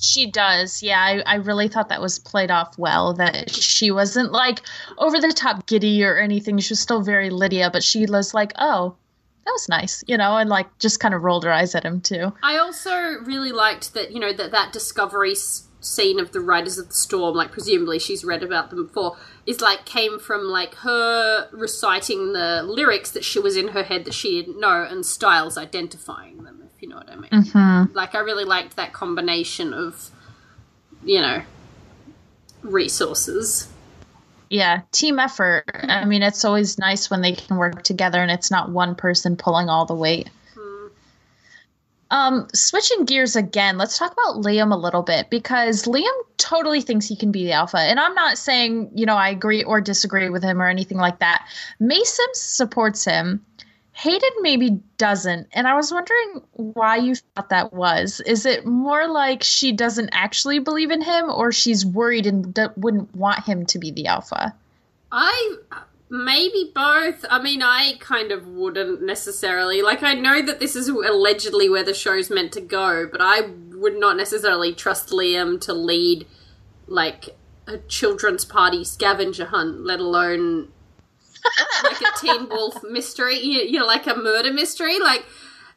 She does. Yeah, I, I really thought that was played off well. That she wasn't like over the top giddy or anything. She was still very Lydia, but she was like, oh, that was nice, you know, and like just kind of rolled her eyes at him too. I also really liked that you know that that discovery scene of the Riders of the Storm, like presumably she's read about them before, is like came from like her reciting the lyrics that she was in her head that she didn't know, and Stiles identifying them, if you know what I mean. Mm-hmm. Like I really liked that combination of, you know, resources. Yeah, team effort. I mean, it's always nice when they can work together and it's not one person pulling all the weight. Um, switching gears again, let's talk about Liam a little bit because Liam totally thinks he can be the alpha. And I'm not saying, you know, I agree or disagree with him or anything like that. Mason supports him. Hayden maybe doesn't. And I was wondering why you thought that was. Is it more like she doesn't actually believe in him or she's worried and d- wouldn't want him to be the alpha? I maybe both. I mean, I kind of wouldn't necessarily. Like, I know that this is allegedly where the show's meant to go, but I would not necessarily trust Liam to lead, like, a children's party scavenger hunt, let alone like a Teen Wolf mystery, you, you know, like a murder mystery. Like,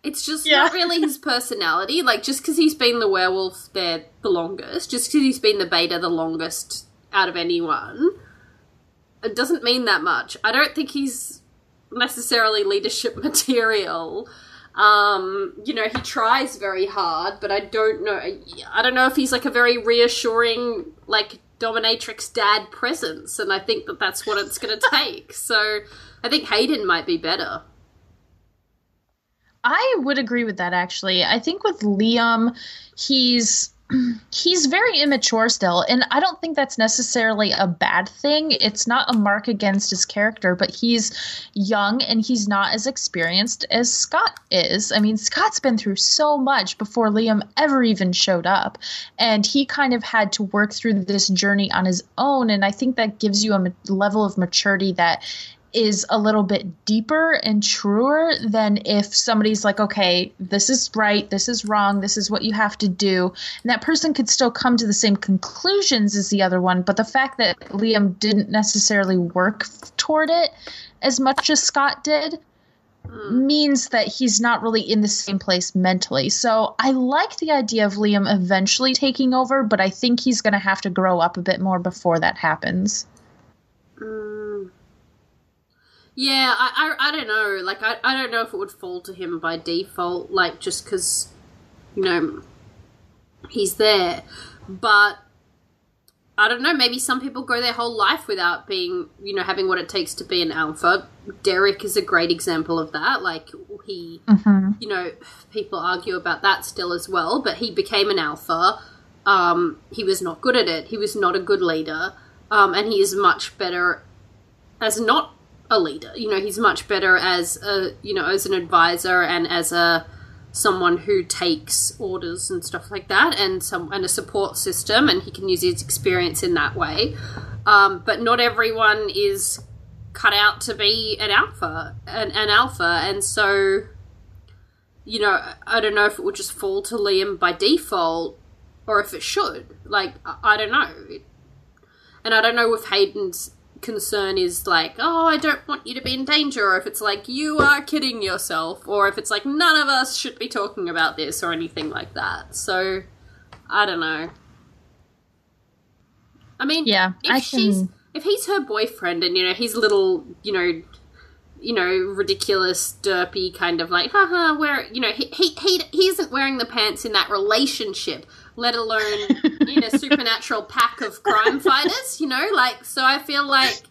it's just not really his personality. Like, just because he's been the werewolf there the longest, just because he's been the beta the longest out of anyone, it doesn't mean that much. I don't think he's necessarily leadership material. Um, you know, he tries very hard, but I don't know. I don't know if he's like a very reassuring, like dominatrix dad presence, and I think that that's what it's going to take. So, I think Hayden might be better. I would agree with that actually. I think with Liam, he's he's very immature still, and I don't think that's necessarily a bad thing. It's not a mark against his character, but he's young and he's not as experienced as Scott is. I mean, Scott's been through so much before Liam ever even showed up, and he kind of had to work through this journey on his own, and I think that gives you a level of maturity that is a little bit deeper and truer than if somebody's like, okay, this is right, this is wrong, this is what you have to do. And that person could still come to the same conclusions as the other one, but the fact that Liam didn't necessarily work toward it as much as Scott did hmm. means that he's not really in the same place mentally. So I like the idea of Liam eventually taking over, but I think he's going to have to grow up a bit more before that happens. Hmm. Yeah, I, I, I don't know. Like, I, I don't know if it would fall to him by default, like, just because, you know, he's there. But I don't know, maybe some people go their whole life without being, you know, having what it takes to be an alpha. Derek is a great example of that. Like, he, Mm-hmm. you know, people argue about that still as well, but he became an alpha. Um, he was not good at it, he was not a good leader, um, and he is much better as not a leader. You know, he's much better as a, you know, as an advisor and as a, someone who takes orders and stuff like that and some and a support system and he can use his experience in that way. Um, but not everyone is cut out to be an alpha an, an alpha. And so you know i don't know if it would just fall to liam by default or if it should. Like i, I don't know. And i don't know if hayden's concern is like, oh, I don't want you to be in danger, or if it's like, you are kidding yourself, or if it's like, none of us should be talking about this, or anything like that. So, I don't know. I mean, Yeah, if I she's if he's her boyfriend, and you know he's little, you know, you know, ridiculous, derpy kind of like, haha, where you know he he he, he isn't wearing the pants in that relationship, let alone in a supernatural pack of crime fighters, you know, like so. I feel like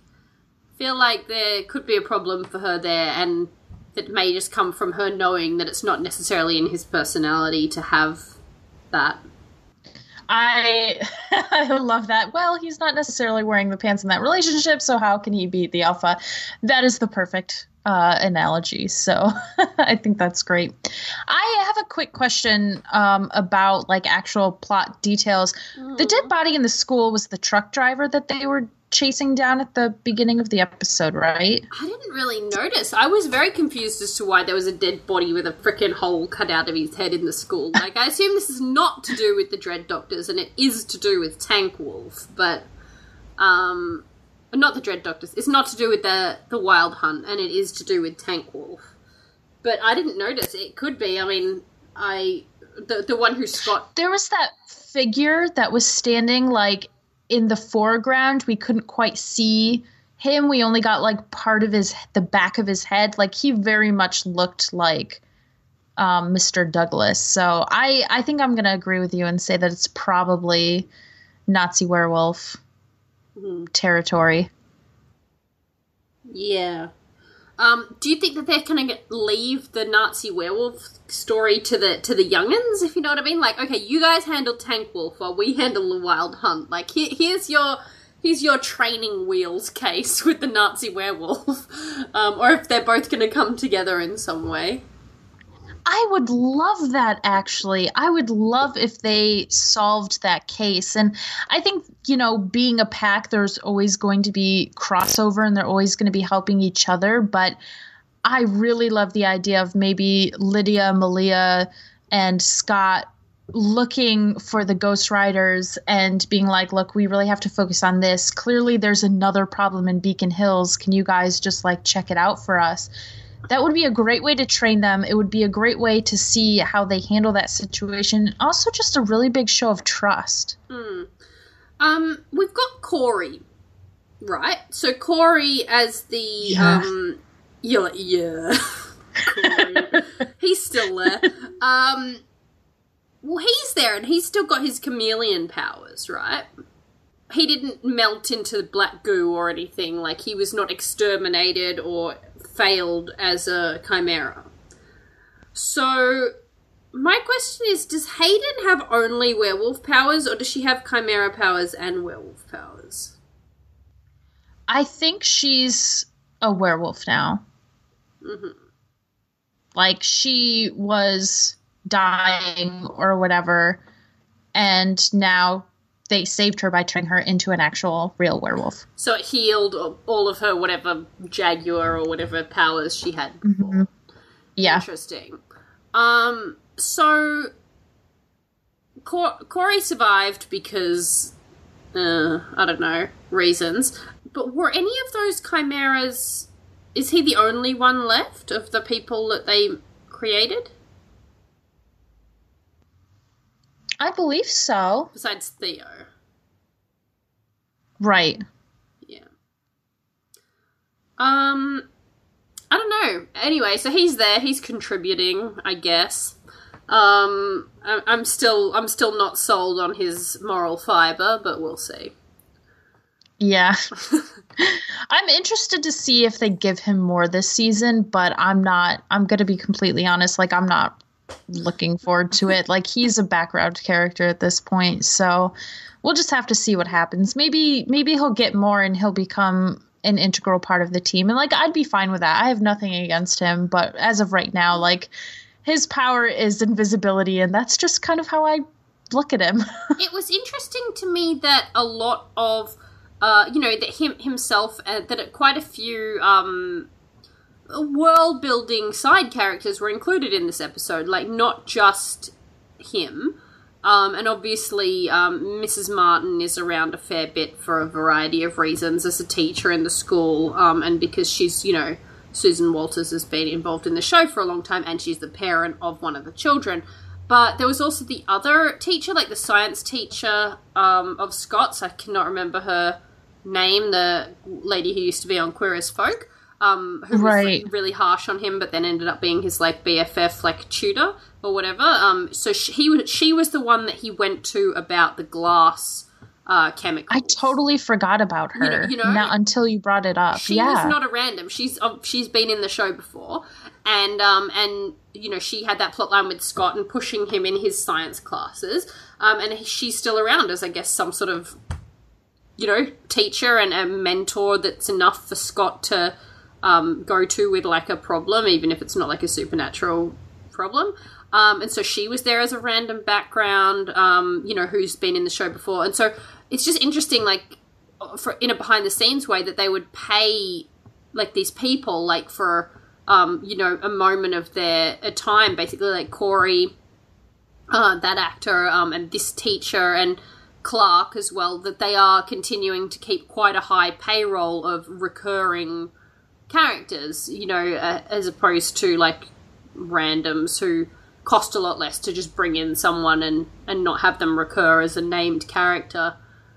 feel like there could be a problem for her there, and it may just come from her knowing that it's not necessarily in his personality to have that. I I love that. Well, he's not necessarily wearing the pants in that relationship, so how can he be the alpha? That is the perfect uh, analogy. So I think that's great. I have a quick question um, about like actual plot details. The dead body in the school was the truck driver that they were chasing down at the beginning of the episode, right? I didn't really notice. I was very confused as to why there was a dead body with a freaking hole cut out of his head in the school. Like, I assume this is not to do with the Dread Doctors, and it is to do with Tank Wolf, but um, not the Dread Doctors. It's not to do with the the Wild Hunt, and it is to do with Tank Wolf. But I didn't notice. It could be. I mean, I the the one who Scott. there was that figure that was standing like in the foreground we couldn't quite see him we only got like part of his the back of his head like he very much looked like um, mr douglas so i i think i'm gonna agree with you and say that it's probably nazi werewolf territory Yeah. Um, do you think that they're gonna get, leave the Nazi werewolf story to the to the youngins? If you know what I mean, like, okay, you guys handle Tank Wolf while we handle the Wild Hunt. Like, here, here's your here's your training wheels case with the Nazi werewolf, um, or if they're both gonna come together in some way. I would love that actually. I would love if they solved that case. And I think, you know, being a pack, there's always going to be crossover and they're always going to be helping each other. But I really love the idea of maybe Lydia, Malia, and Scott looking for the Ghost Riders and being like, look, we really have to focus on this. Clearly, there's another problem in Beacon Hills. Can you guys just like check it out for us? That would be a great way to train them. It would be a great way to see how they handle that situation. Also, just a really big show of trust. Um, we've got Corey, right? So Corey as the Yeah. um, you're like, yeah, Corey. he's still there. Um, well, he's there, and he's still got his chameleon powers, right? He didn't melt into black goo or anything. Like he was not exterminated or failed as a chimera. So my question is Does Hayden have only werewolf powers, or does she have chimera powers and werewolf powers? I think she's a werewolf now. Mm-hmm. Like she was dying or whatever, and now they saved her by turning her into an actual real werewolf. So it healed all of her whatever jaguar or whatever powers she had before. Yeah. Interesting. Um, so Cor- Corey survived because uh, I don't know reasons. But were any of those chimeras? Is he the only one left of the people that they created I believe so. besides Theo? Right. Yeah. Um, I don't know. Anyway, so he's there. He's contributing, I guess. Um, I- I'm still, I'm still not sold on his moral fiber, but we'll see. Yeah. I'm interested to see if they give him more this season, but I'm not I'm going to be completely honest, like I'm not looking forward to it. Like he's a background character at this point, so we'll just have to see what happens. Maybe maybe he'll get more and he'll become an integral part of the team. And like I'd be fine with that. I have nothing against him, but as of right now, like his power is invisibility and that's just kind of how I look at him. it was interesting to me that a lot of uh, you know that him himself uh, that quite a few um, world building side characters were included in this episode like not just him um, and obviously, um, Mrs. Martin is around a fair bit for a variety of reasons as a teacher in the school, um, and because she's, you know, Susan Walters has been involved in the show for a long time, and she's the parent of one of the children. But there was also the other teacher, like the science teacher um, of Scott's. I cannot remember her name, the lady who used to be on Queer as Folk um, who right. was like, really harsh on him, but then ended up being his like BFF, like tutor or whatever. Um, so she, he she was the one that he went to about the glass uh, chemicals. I totally forgot about her. You know, you know now, until you brought it up. She yeah. was not a random. She's uh, she's been in the show before, and um and you know she had that plotline with Scott and pushing him in his science classes. Um, and she's still around as I guess some sort of you know teacher and a mentor that's enough for Scott to um, go to with like a problem, even if it's not like a supernatural problem. Um, and so she was there as a random background, um, you know, who's been in the show before. And so it's just interesting, like, for in a behind the scenes way, that they would pay like these people, like for um, you know, a moment of their a time, basically, like Corey, uh, that actor, um, and this teacher, and Clark as well, that they are continuing to keep quite a high payroll of recurring characters, you know, uh, as opposed to like randoms who cost a lot less to just bring in someone and and not have them recur as a named character.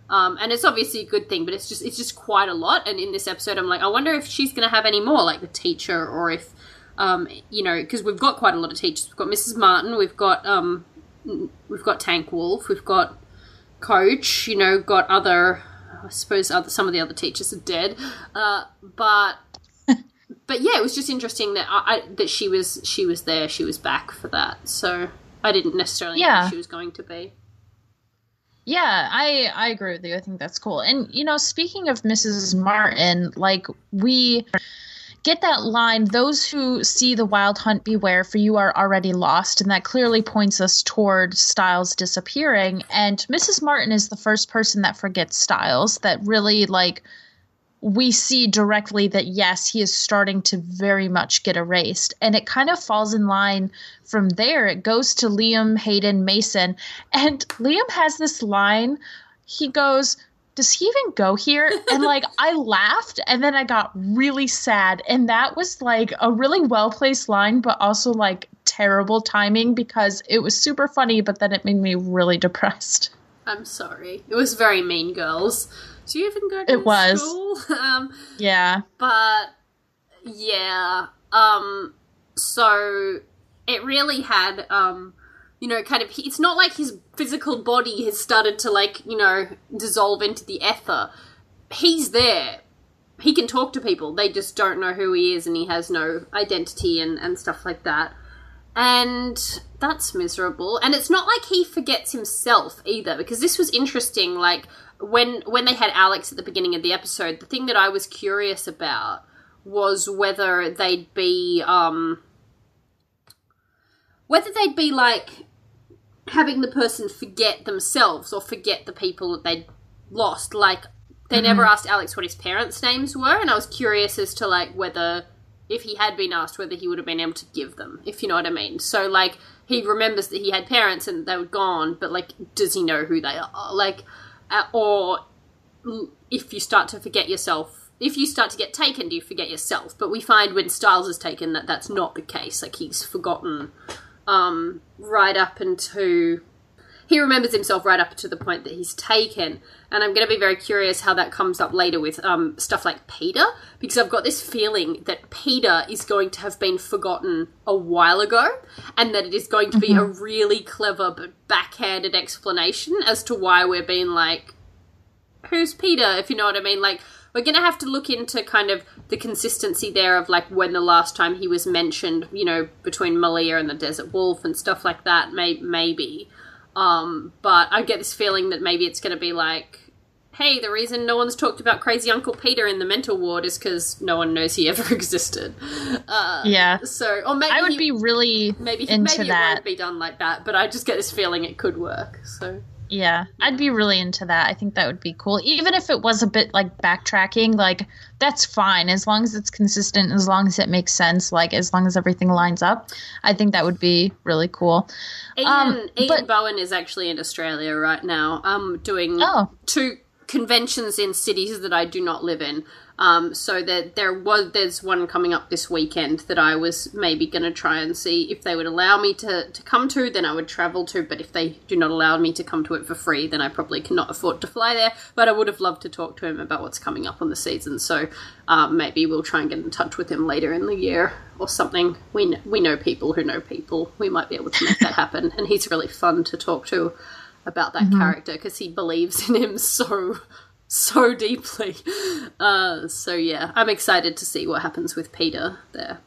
Um, and it's obviously a good thing, but it's just it's just quite a lot. And in this episode, I'm like, I wonder if she's going to have any more, like the teacher, or if um, you know, because we've got quite a lot of teachers. We've got Mrs. Martin, we've got um, we've got Tank Wolf, we've got Coach. You know, got other. I suppose other some of the other teachers are dead, uh, but but yeah, it was just interesting that I, I, that she was she was there, she was back for that. So I didn't necessarily yeah. know she was going to be. Yeah, I I agree with you. I think that's cool. And you know, speaking of Mrs. Martin, like we get that line, those who see the wild hunt beware for you are already lost, and that clearly points us toward stiles disappearing. And Mrs. Martin is the first person that forgets stiles that really like we see directly that yes, he is starting to very much get erased. And it kind of falls in line from there. It goes to Liam, Hayden, Mason. And Liam has this line. He goes, Does he even go here? And like, I laughed and then I got really sad. And that was like a really well placed line, but also like terrible timing because it was super funny, but then it made me really depressed. I'm sorry. It was very mean girls. Do you even go to it was. school? um, yeah. But yeah. Um, so it really had um, you know, kind of it's not like his physical body has started to like, you know, dissolve into the ether. He's there. He can talk to people. They just don't know who he is and he has no identity and, and stuff like that. And that's miserable. And it's not like he forgets himself either, because this was interesting. Like, when when they had Alex at the beginning of the episode, the thing that I was curious about was whether they'd be um whether they'd be like having the person forget themselves or forget the people that they'd lost. Like they mm-hmm. never asked Alex what his parents' names were, and I was curious as to like whether if he had been asked whether he would have been able to give them, if you know what I mean. So like he remembers that he had parents and they were gone, but like does he know who they are? Like or if you start to forget yourself if you start to get taken do you forget yourself? But we find when Stiles is taken that that's not the case. Like he's forgotten um, right up into he remembers himself right up to the point that he's taken and i'm going to be very curious how that comes up later with um, stuff like peter because i've got this feeling that peter is going to have been forgotten a while ago and that it is going to be mm-hmm. a really clever but backhanded explanation as to why we're being like who's Peter, if you know what I mean. Like, we're going to have to look into kind of the consistency there of like when the last time he was mentioned, you know, between Malia and the Desert Wolf and stuff like that, may- maybe. Um, but I get this feeling that maybe it's going to be like, hey, the reason no one's talked about crazy Uncle Peter in the mental ward is because no one knows he ever existed. Uh, Yeah. So, or maybe I would he- be really maybe into maybe it that. won't be done like that, but I just get this feeling it could work. So Yeah, I'd be really into that. I think that would be cool. Even if it was a bit like backtracking, like that's fine as long as it's consistent, as long as it makes sense, like as long as everything lines up. I think that would be really cool. Ian, Um, Ian but- Bohen is actually in Australia right now, um, doing Oh. two conventions in cities that I do not live in. Um, so that there was there's one coming up this weekend that I was maybe going to try and see if they would allow me to, to come to. Then I would travel to. But if they do not allow me to come to it for free, then I probably cannot afford to fly there. But I would have loved to talk to him about what's coming up on the season. So um, maybe we'll try and get in touch with him later in the year or something. We we know people who know people. We might be able to make that happen. And he's really fun to talk to about that character because he believes in him so so deeply. Uh, so yeah, I'm excited to see what happens with Peter there.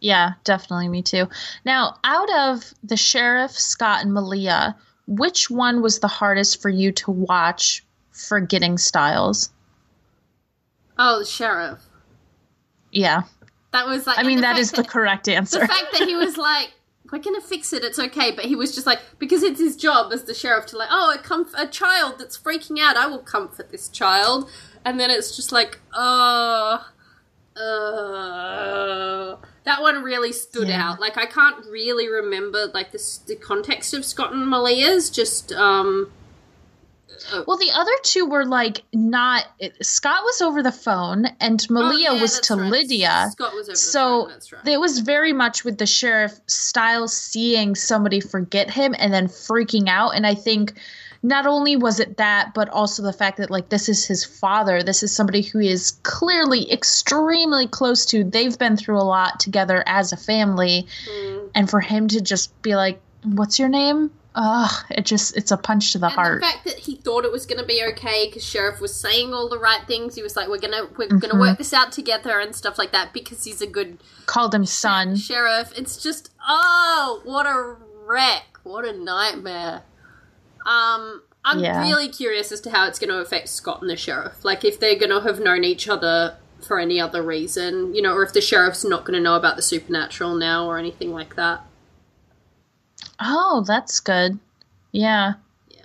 Yeah, definitely me too. Now, out of the sheriff, Scott, and Malia, which one was the hardest for you to watch for getting Stiles? Oh, the sheriff. Yeah, That was like. I mean that is the correct answer. the fact that he was like, "We're gonna fix it. It's okay," but he was just like, because it's his job as the sheriff to like, "Oh, a comf- a child that's freaking out. I will comfort this child," and then it's just like, "Oh." Uh, that one really stood Yeah. out. Like I can't really remember like this the context of Scott and Malia's. Just um, Well, the other two were like not. It, Scott was over the phone, and Malia oh, yeah, was to right. Lydia. Scott was over the So phone, that's right. it was very much with the sheriff style seeing somebody forget him and then freaking out. And I think not only was it that, but also the fact that like this is his father. This is somebody who is clearly extremely close to. They've been through a lot together as a family, Mm. and for him to just be like, "What's your name?" Ugh, it just it's a punch to the and heart. the fact that he thought it was going to be okay because sheriff was saying all the right things. He was like, "We're gonna we're Mm-hmm. gonna work this out together" and stuff like that because he's a good Called him son. sheriff. It's just oh, what a wreck! What a nightmare. Um, I'm Yeah. really curious as to how it's going to affect Scott and the sheriff. Like if they're going to have known each other for any other reason, you know, or if the sheriff's not going to know about the supernatural now or anything like that. Oh, that's good. Yeah.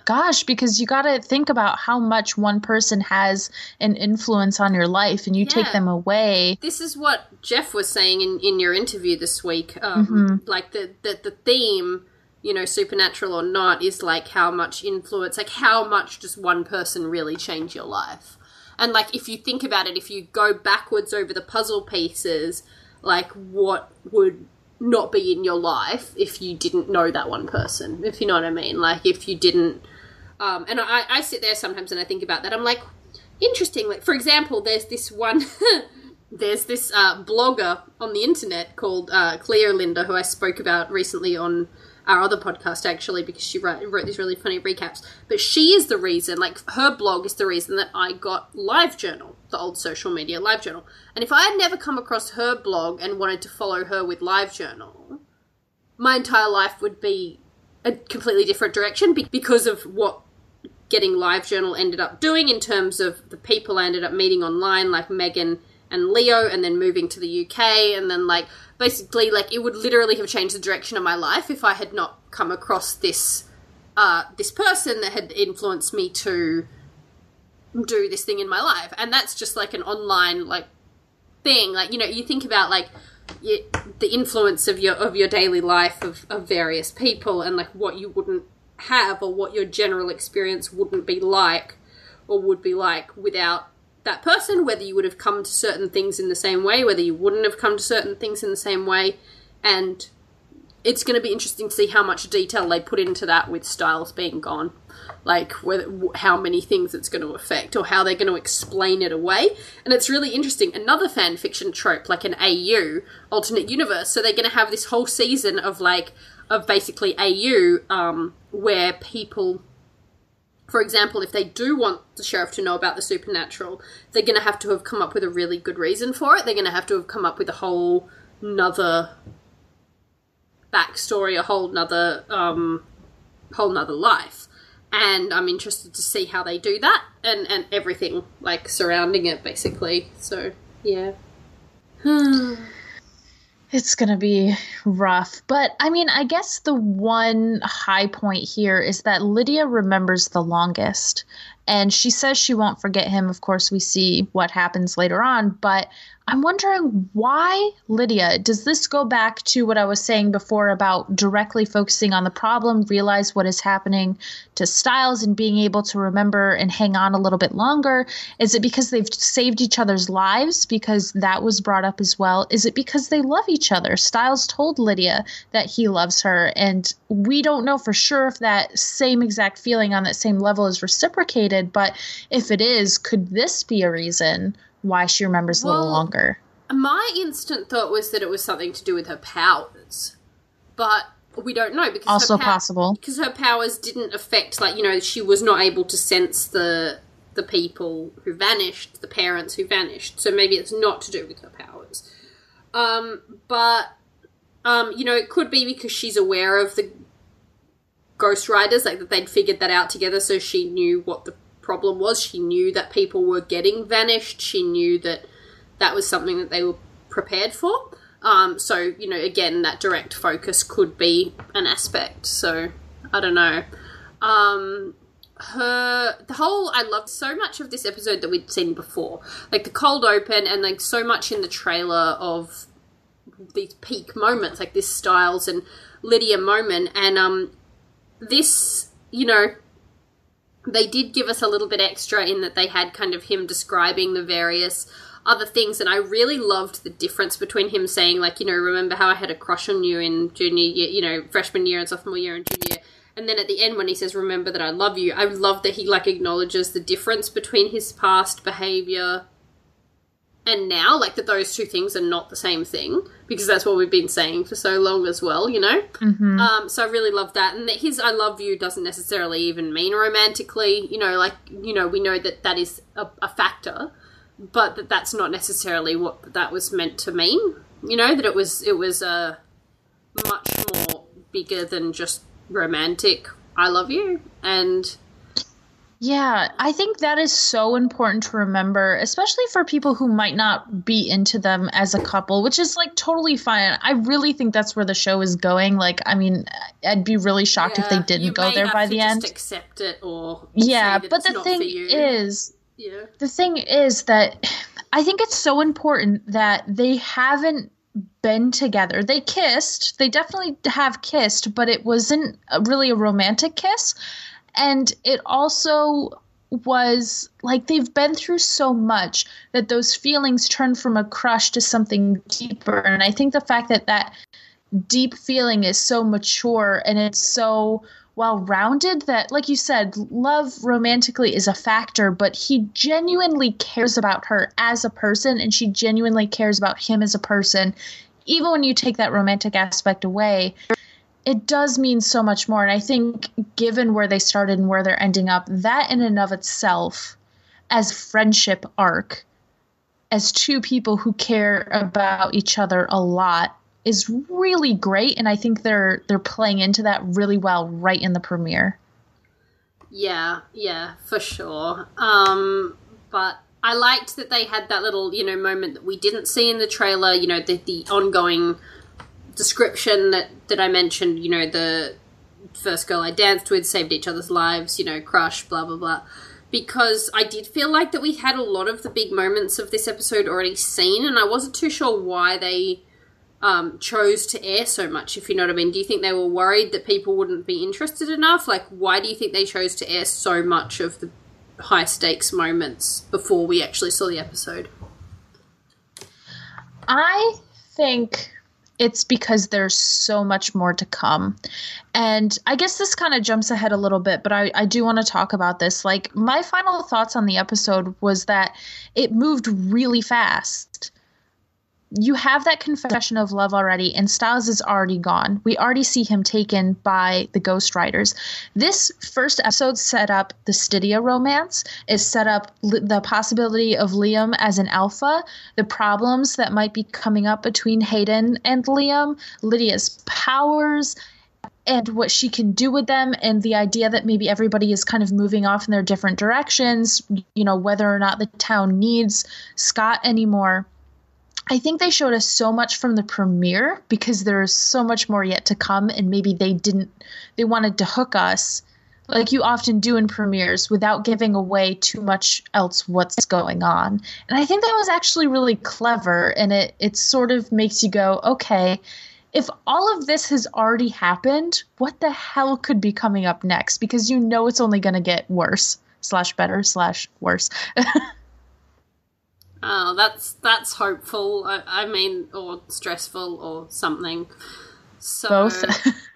Gosh, because you got to think about how much one person has an influence on your life and you take them away. this is what Jeff was saying in, in your interview this week. Um, Like the, the the theme, you know, supernatural or not, is like how much influence, like how much does one person really change your life? And like if you think about it, if you go backwards over the puzzle pieces, like what would not be in your life if you didn't know that one person? If you know what I mean? Like if you didn't um, and I, I sit there sometimes and I think about that. I'm like, interesting. Like, for example, there's this one, there's this uh, blogger on the internet called uh, Cleolinda, who I spoke about recently on our other podcast, actually, because she wrote, wrote these really funny recaps. But she is the reason, like, her blog is the reason that I got Live Journal, the old social media Live Journal. And if I had never come across her blog and wanted to follow her with Live Journal, my entire life would be a completely different direction because of what getting Live Journal ended up doing in terms of the people I ended up meeting online, like Megan and Leo, and then moving to the UK, and then like basically like it would literally have changed the direction of my life if I had not come across this uh, this person that had influenced me to do this thing in my life, and that's just like an online like thing. Like you know, you think about like y the influence of your of your daily life of, of various people, and like what you wouldn't have or what your general experience wouldn't be like or would be like without that person, whether you would have come to certain things in the same way, whether you wouldn't have come to certain things in the same way, and it's going to be interesting to see how much detail they put into that with Stiles being gone, like whether, how many things it's going to affect or how they're going to explain it away. And it's really interesting. Another fan fiction trope, like an AU alternate universe. So they're going to have this whole season of like of basically AU, um, where people for example, if they do want the sheriff to know about the supernatural, they're going to have to have come up with a really good reason for it. They're going to have to have come up with a whole nother backstory, a whole nother, um, whole nother life. And I'm interested to see how they do that and, and everything like surrounding it, basically. So, yeah. It's going to be rough. But I mean, I guess the one high point here is that Lydia remembers the longest. And she says she won't forget him. Of course, we see what happens later on. But I'm wondering why, Lydia, does this go back to what I was saying before about directly focusing on the problem, realize what is happening to stiles, and being able to remember and hang on a little bit longer? Is it because they've saved each other's lives? Because that was brought up as well. Is it because they love each other? Stiles told Lydia that he loves her, and we don't know for sure if that same exact feeling on that same level is reciprocated, but if it is, could this be a reason? Why she remembers a little longer. My instant thought was that it was something to do with her powers, but we don't know because Also her pow- possible. because her powers didn't affect like you know she was not able to sense the the people who vanished, the parents who vanished. So maybe it's not to do with her powers. Um, but um, you know, it could be because she's aware of the Ghost Riders, like that they'd figured that out together, so she knew what the problem was. She knew that people were getting vanished. She knew that that was something that they were prepared for. Um, so you know, again, that direct focus could be an aspect. So I don't know. Um, her the whole I loved so much of this episode that we'd seen before, like the cold open and like so much in the trailer of these peak moments, like this Stiles and Lydia moment, and um, this you know they did give us a little bit extra in that they had kind of him describing the various other things and I really loved the difference between him saying like you know remember how I had a crush on you in junior year you know freshman year and sophomore year and junior year? And then at the end when he says remember that I love you I love that he like acknowledges the difference between his past behavior and now like that those two things are not the same thing because that's what we've been saying for so long as well you know Mm-hmm. um, so I really love that, and that his "I love you" doesn't necessarily even mean romantically. You know, like you know, we know that that is a, a factor, but that that's not necessarily what that was meant to mean. You know, that it was it was a much more bigger than just romantic. I love you, and Yeah, I think that is so important to remember, especially for people who might not be into them as a couple, which is like totally fine. I really think that's where the show is going. Like, I mean, I'd be really shocked if they didn't go there by the just end. Accept it, or Yeah, but the thing is, yeah, the thing is that I think it's so important that they haven't been together. They kissed. They definitely have kissed, but it wasn't really a romantic kiss. And it also was like they've been through so much that those feelings turn from a crush to something deeper. And I think the fact that that deep feeling is so mature and it's so well rounded that like you said love romantically is a factor but he genuinely cares about her as a person and she genuinely cares about him as a person even when you take that romantic aspect away it does mean so much more and i think given where they started and where they're ending up that in and of itself as friendship arc as two people who care about each other a lot is really great and I think they're they're playing into that really well right in the premiere. Yeah, yeah, for sure. Um, but I liked that they had that little, you know, moment that we didn't see in the trailer. You know, the the ongoing description that that I mentioned. You know, the first girl I danced with saved each other's lives. You know, crush, blah blah blah. Because I did feel like that we had a lot of the big moments of this episode already seen, and I wasn't too sure why they um, chose to air so much, if you know what I mean. Do you think they were worried that people wouldn't be interested enough? Like, why do you think they chose to air so much of the high stakes moments before we actually saw the episode? I think it's because there's so much more to come. And I guess this kind of jumps ahead a little bit, but I, I do want to talk about this. Like, my final thoughts on the episode was that it moved really fast. You have that confession of love already, and Stiles is already gone. We already see him taken by the Ghost Riders. This first episode set up the Stydia romance. It set up the possibility of Liam as an alpha, the problems that might be coming up between Hayden and Liam, Lydia's powers, and what she can do with them and the idea that maybe everybody is kind of moving off in their different directions you know whether or not the town needs scott anymore i think they showed us so much from the premiere because there's so much more yet to come and maybe they didn't they wanted to hook us like you often do in premieres without giving away too much else what's going on and i think that was actually really clever and it it sort of makes you go okay if all of this has already happened, what the hell could be coming up next? Because you know it's only going to get worse slash better slash worse. oh, that's that's hopeful. I, I, mean, or stressful or something. So, Both.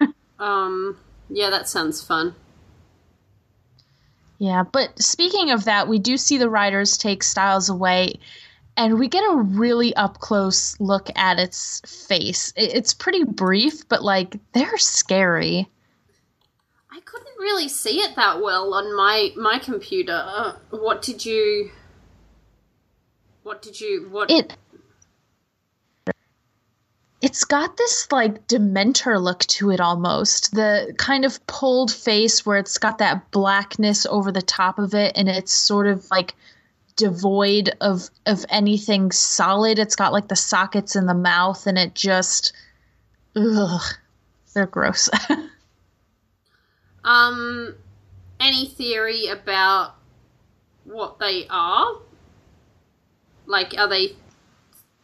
um, yeah, that sounds fun. Yeah, but speaking of that, we do see the riders take Stiles away and we get a really up close look at its face. It's pretty brief, but like they're scary. I couldn't really see it that well on my my computer. Uh, what did you? What did you? What it? It's got this like Dementor look to it almost. The kind of pulled face where it's got that blackness over the top of it, and it's sort of like devoid of of anything solid. It's got like the sockets in the mouth, and it just, ugh, they're gross. um, any theory about what they are? Like, are they,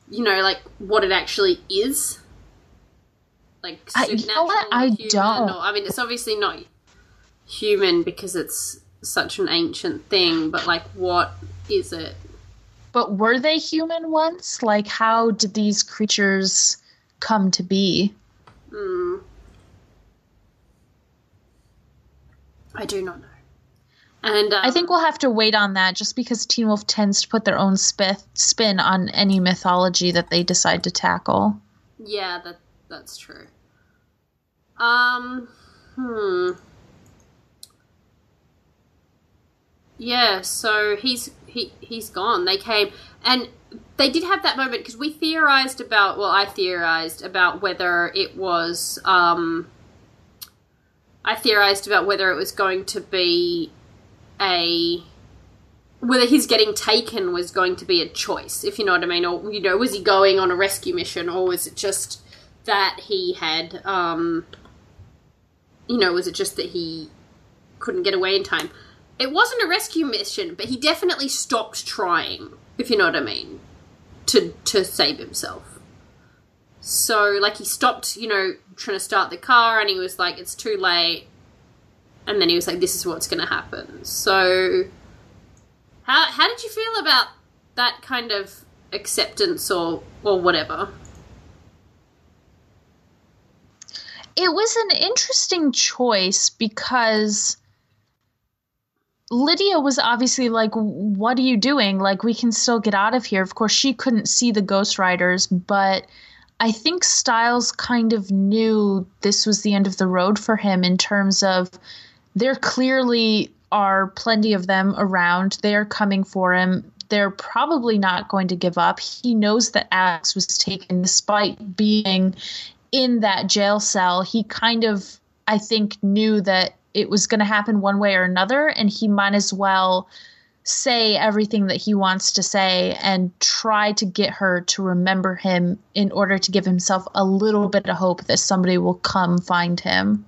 you know, like what it actually is? Like supernatural, what? I don't. Or, I mean, it's obviously not human because it's such an ancient thing, but like, what is it? But were they human once? Like, how did these creatures come to be? Hmm. I do not know. And um, I think we'll have to wait on that just because Teen Wolf tends to put their own sp- spin on any mythology that they decide to tackle. Yeah, that that's true. Um, hmm. Yeah, so he's he he's gone. They came and they did have that moment because we theorized about well, I theorized about whether it was um I theorized about whether it was going to be a whether his getting taken was going to be a choice, if you know what I mean, or you know, was he going on a rescue mission, or was it just that he had, um, you know, was it just that he couldn't get away in time? It wasn't a rescue mission, but he definitely stopped trying, if you know what I mean, to to save himself. So like he stopped, you know, trying to start the car and he was like it's too late. And then he was like this is what's going to happen. So how how did you feel about that kind of acceptance or or whatever? It was an interesting choice because Lydia was obviously like, What are you doing? Like, we can still get out of here. Of course, she couldn't see the Ghost Riders, but I think Stiles kind of knew this was the end of the road for him in terms of there clearly are plenty of them around. They are coming for him. They're probably not going to give up. He knows that Alex was taken despite being in that jail cell. He kind of, I think, knew that it was going to happen one way or another, and he might as well say everything that he wants to say and try to get her to remember him in order to give himself a little bit of hope that somebody will come find him.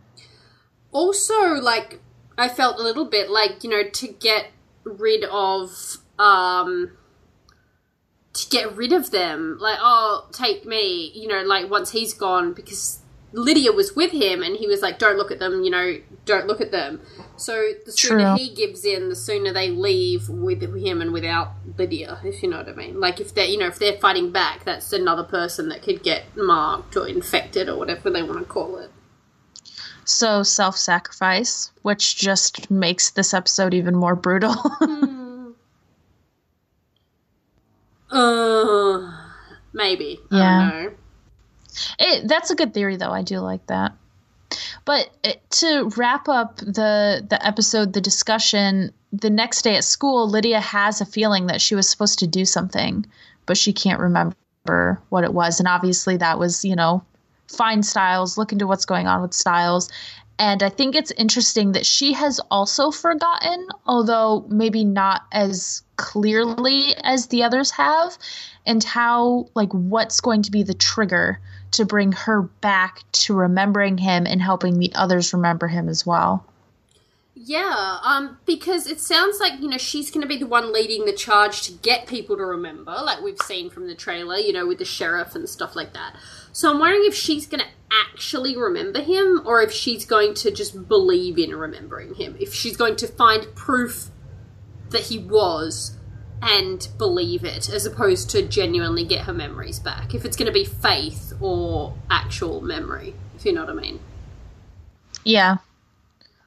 Also, like, I felt a little bit like, you know, to get rid of, um, to get rid of them, like, oh, take me, you know, like, once he's gone, because Lydia was with him and he was like, don't look at them, you know, don't look at them. So the sooner True. he gives in, the sooner they leave with him and without Lydia, if you know what I mean. Like if they're, you know, if they're fighting back, that's another person that could get marked or infected or whatever they want to call it. So self sacrifice, which just makes this episode even more brutal. mm. Uh, Maybe. Yeah. I don't know. It, that's a good theory, though. I do like that. But it, to wrap up the the episode, the discussion, the next day at school, Lydia has a feeling that she was supposed to do something, but she can't remember what it was. And obviously, that was you know, find Stiles, look into what's going on with Stiles. And I think it's interesting that she has also forgotten, although maybe not as clearly as the others have, and how, like, what's going to be the trigger to bring her back to remembering him and helping the others remember him as well. Yeah, um, because it sounds like, you know, she's going to be the one leading the charge to get people to remember, like we've seen from the trailer, you know, with the sheriff and stuff like that. So I'm wondering if she's going to actually remember him or if she's going to just believe in remembering him. If she's going to find proof that he was and believe it as opposed to genuinely get her memories back. If it's going to be faith or actual memory, if you know what I mean. Yeah,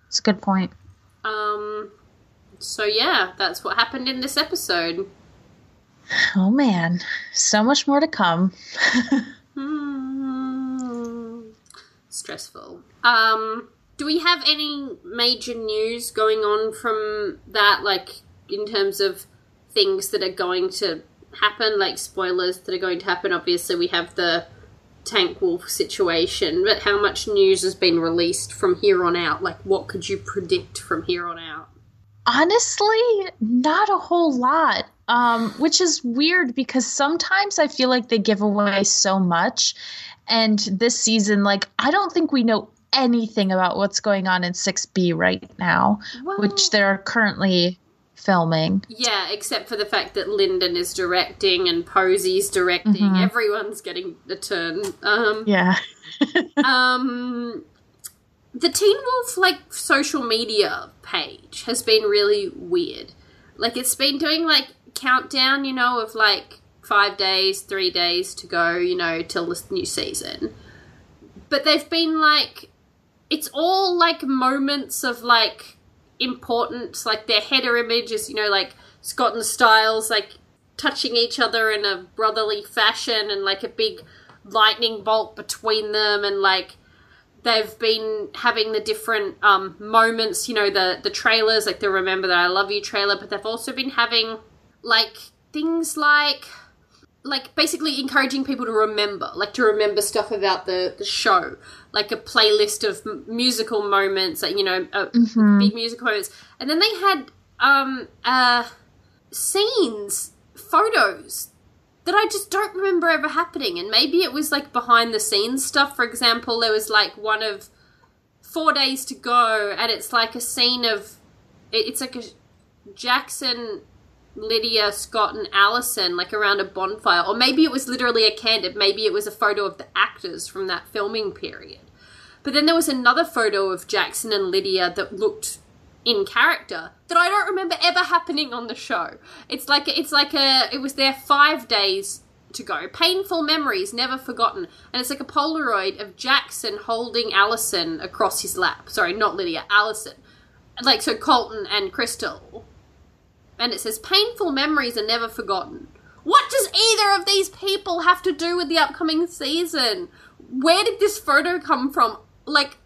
it's a good point. Um, so yeah, that's what happened in this episode. Oh man, so much more to come. Hmm. Stressful. Um, do we have any major news going on from that, like in terms of things that are going to happen, like spoilers that are going to happen? Obviously, we have the Tank Wolf situation, but how much news has been released from here on out? Like, what could you predict from here on out? Honestly, not a whole lot. Um, which is weird because sometimes I feel like they give away so much. And this season, like, I don't think we know anything about what's going on in 6B right now, which they're currently filming. Yeah, except for the fact that Linden is directing and Posey's directing. Mhm. Everyone's getting a turn. Um, Yeah. um, the Teen Wolf like social media page has been really weird. Like it's been doing like countdown, you know, of like five days, three days to go, you know, till this new season. But they've been like, it's all like moments of like importance, like their header images, you know, like Scott and Stiles like touching each other in a brotherly fashion and like a big lightning bolt between them and like they've been having the different um, moments you know the the trailers like the remember that i love you trailer but they've also been having like things like like basically encouraging people to remember like to remember stuff about the the show like a playlist of m- musical moments like you know uh, big musical moments and then they had um uh scenes photos that I just don't remember ever happening. And maybe it was like behind the scenes stuff. For example, there was like one of four days to go, and it's like a scene of it's like a Jackson, Lydia, Scott, and Allison like around a bonfire, or maybe it was literally a candid. Maybe it was a photo of the actors from that filming period. But then there was another photo of Jackson and Lydia that looked in character that I don't remember ever happening on the show. It's like it's like a it was there five days to go. Painful memories, never forgotten. And it's like a Polaroid of Jackson holding Allison across his lap. Sorry, not Lydia, Allison. Like so Colton and Crystal. And it says painful memories are never forgotten. What does either of these people have to do with the upcoming season? Where did this photo come from? Like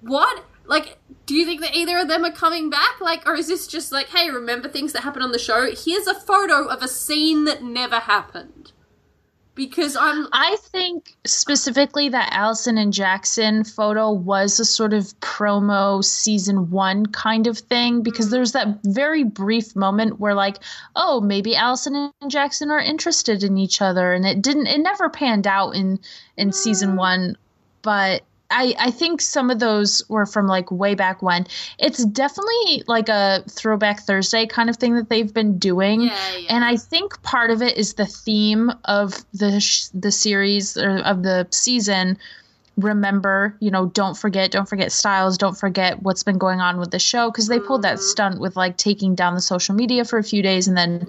what? Like, do you think that either of them are coming back? Like, or is this just like, hey, remember things that happened on the show? Here's a photo of a scene that never happened. Because I'm. I think specifically that Allison and Jackson photo was a sort of promo season one kind of thing because mm-hmm. there's that very brief moment where like, oh, maybe Allison and Jackson are interested in each other, and it didn't. It never panned out in in season mm. one, but. I, I think some of those were from like way back when. It's definitely like a throwback Thursday kind of thing that they've been doing. Yeah, yeah. And I think part of it is the theme of the sh- the series or of the season. Remember, you know, don't forget, don't forget Stiles, don't forget what's been going on with the show because they pulled Mm-hmm. that stunt with like taking down the social media for a few days and then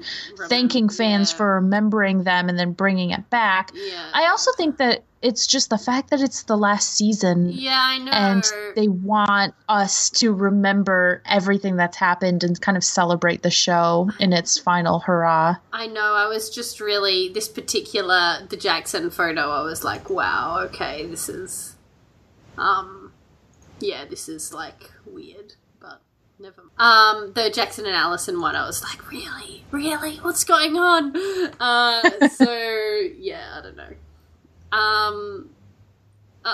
thanking fans yeah. for remembering them and then bringing it back. Yeah. I also think that it's just the fact that it's the last season. Yeah, I know. And they want us to remember everything that's happened and kind of celebrate the show in its final hurrah. I know. I was just really this particular the Jackson photo. I was like, wow, okay, this is, um, yeah, this is like weird, but never. Um, the Jackson and Allison one, I was like, really, really, what's going on? Uh, so yeah, I don't know. Um, uh,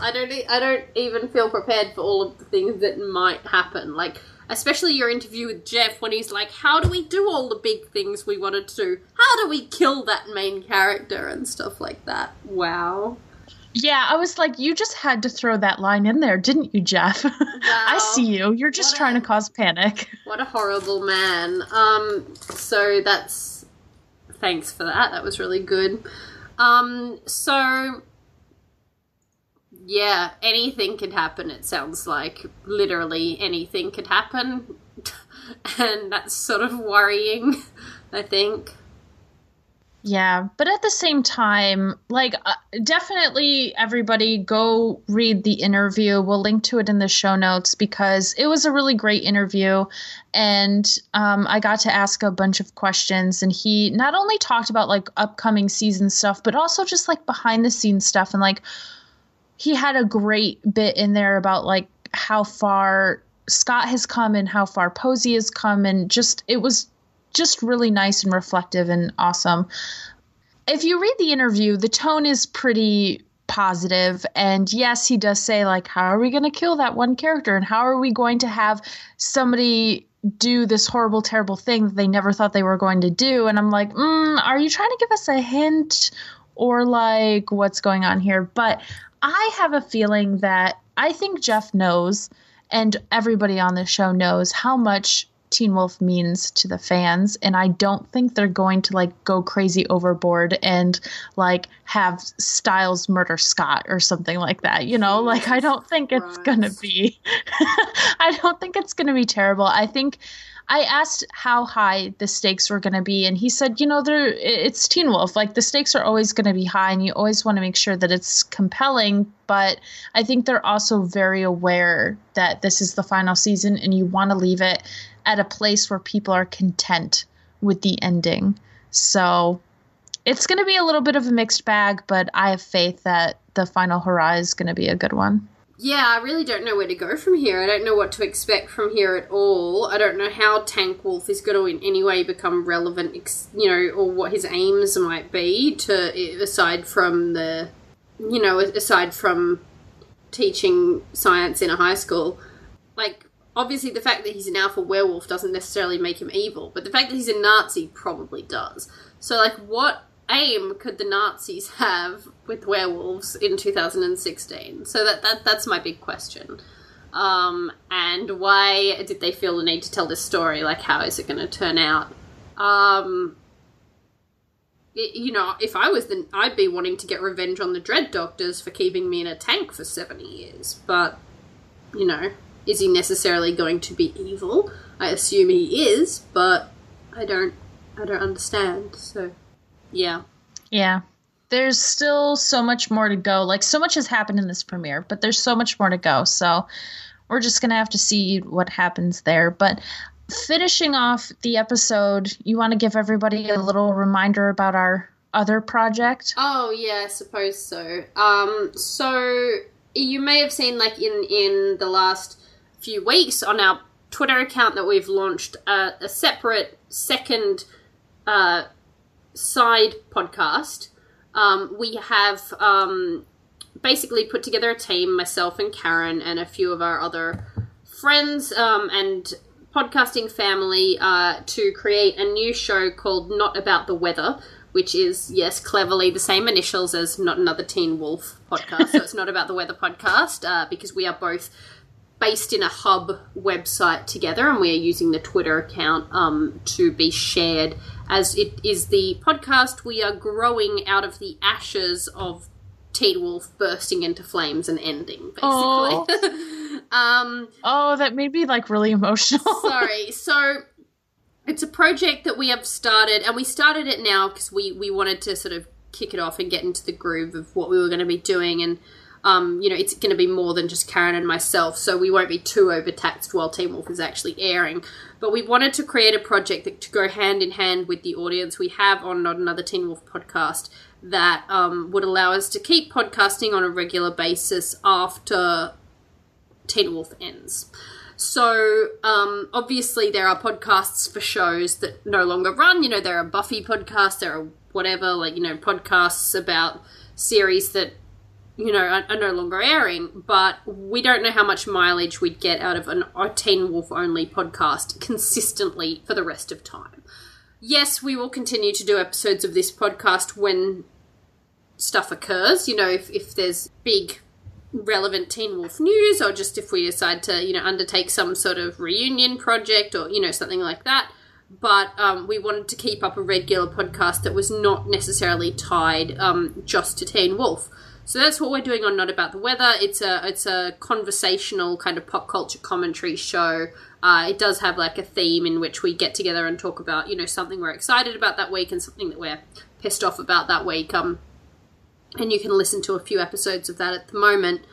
I don't. I don't even feel prepared for all of the things that might happen. Like, especially your interview with Jeff when he's like, "How do we do all the big things we wanted to? do? How do we kill that main character and stuff like that?" Wow. Yeah, I was like, you just had to throw that line in there, didn't you, Jeff? I see you. You're just What trying a- to cause panic. What a horrible man. Um, so that's thanks for that. That was really good. Um, so yeah, anything could happen. It sounds like literally anything could happen, and that's sort of worrying. I think. Yeah, but at the same time, like uh, definitely everybody go read the interview. We'll link to it in the show notes because it was a really great interview and um, I got to ask a bunch of questions and he not only talked about like upcoming season stuff but also just like behind the scenes stuff and like he had a great bit in there about like how far Scott has come and how far Posey has come and just it was just really nice and reflective and awesome. If you read the interview, the tone is pretty positive and yes, he does say like how are we going to kill that one character and how are we going to have somebody do this horrible terrible thing that they never thought they were going to do and I'm like, mm, "Are you trying to give us a hint or like what's going on here?" But I have a feeling that I think Jeff knows and everybody on the show knows how much Teen Wolf means to the fans and I don't think they're going to like go crazy overboard and like have Stiles murder Scott or something like that. You know, like I don't think it's going to be I don't think it's going to be terrible. I think I asked how high the stakes were going to be, and he said, "You know, there it's Teen Wolf. Like the stakes are always going to be high, and you always want to make sure that it's compelling. But I think they're also very aware that this is the final season, and you want to leave it at a place where people are content with the ending. So it's going to be a little bit of a mixed bag, but I have faith that the final hurrah is going to be a good one. Yeah, I really don't know where to go from here. I don't know what to expect from here at all. I don't know how Tank Wolf is going to in any way become relevant, you know, or what his aims might be to aside from the, you know, aside from teaching science in a high school. Like, obviously, the fact that he's an alpha werewolf doesn't necessarily make him evil, but the fact that he's a Nazi probably does. So, like, what aim could the Nazis have with werewolves in 2016? So that, that that's my big question. Um, and why did they feel the need to tell this story? Like, how is it going to turn out? Um, it- you know, if I was then, I'd be wanting to get revenge on the Dread Doctors for keeping me in a tank for 70 years. But, you know, is he necessarily going to be evil? I assume he is, but I don't, I don't understand. So, yeah. Yeah. There's still so much more to go. Like, so much has happened in this premiere, but there's so much more to go. So, we're just going to have to see what happens there. But finishing off the episode, you want to give everybody a little reminder about our other project? Oh yeah, I suppose so. Um, so you may have seen, like in in the last few weeks, on our Twitter account that we've launched a, a separate second uh, side podcast. Um, we have um, basically put together a team, myself and Karen, and a few of our other friends um, and podcasting family, uh, to create a new show called Not About the Weather, which is, yes, cleverly the same initials as Not Another Teen Wolf podcast. so it's Not About the Weather podcast, uh, because we are both based in a hub website together, and we are using the Twitter account um, to be shared as it is the podcast we are growing out of the ashes of Teen Wolf bursting into flames and ending, basically. um, Oh, that made me like really emotional. sorry. So it's a project that we have started, and we started it now because we we wanted to sort of kick it off and get into the groove of what we were going to be doing. And, um, you know, it's going to be more than just Karen and myself, so we won't be too overtaxed while Teen Wolf is actually airing. But we wanted to create a project that to go hand in hand with the audience we have on Not Another Teen Wolf podcast that um, would allow us to keep podcasting on a regular basis after Teen Wolf ends. So, um, obviously, there are podcasts for shows that no longer run. You know, there are Buffy podcasts, there are whatever, like, you know, podcasts about series that, you know, are, are no longer airing. But we don't know how much mileage we'd get out of an, a Teen Wolf only podcast consistently for the rest of time. Yes, we will continue to do episodes of this podcast when stuff occurs. You know, if, if there's big relevant Teen Wolf news, or just if we decide to, you know, undertake some sort of reunion project or, you know, something like that. But um, we wanted to keep up a regular podcast that was not necessarily tied um, just to Teen Wolf. So that's what we're doing on Not About the Weather. It's a it's a conversational kind of pop culture commentary show. Uh, it does have like a theme in which we get together and talk about you know something we're excited about that week and something that we're pissed off about that week. Um, and you can listen to a few episodes of that at the moment.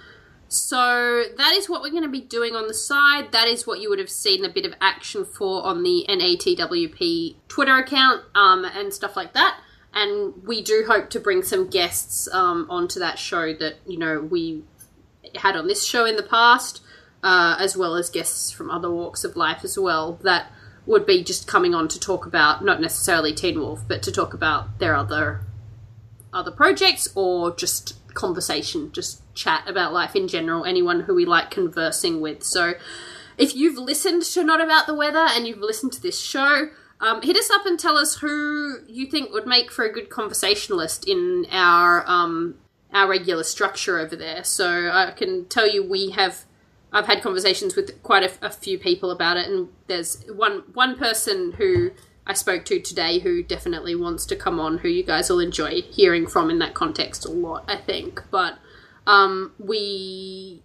So that is what we're going to be doing on the side. That is what you would have seen a bit of action for on the NATWP Twitter account um, and stuff like that. And we do hope to bring some guests um, onto that show that you know we had on this show in the past, uh, as well as guests from other walks of life as well. That would be just coming on to talk about not necessarily Teen Wolf, but to talk about their other other projects or just conversation, just chat about life in general, anyone who we like conversing with. So if you've listened to Not About the Weather and you've listened to this show, um, hit us up and tell us who you think would make for a good conversationalist in our um, our regular structure over there. So I can tell you we have I've had conversations with quite a, a few people about it, and there's one one person who I spoke to today who definitely wants to come on, who you guys will enjoy hearing from in that context a lot, I think. But um, we,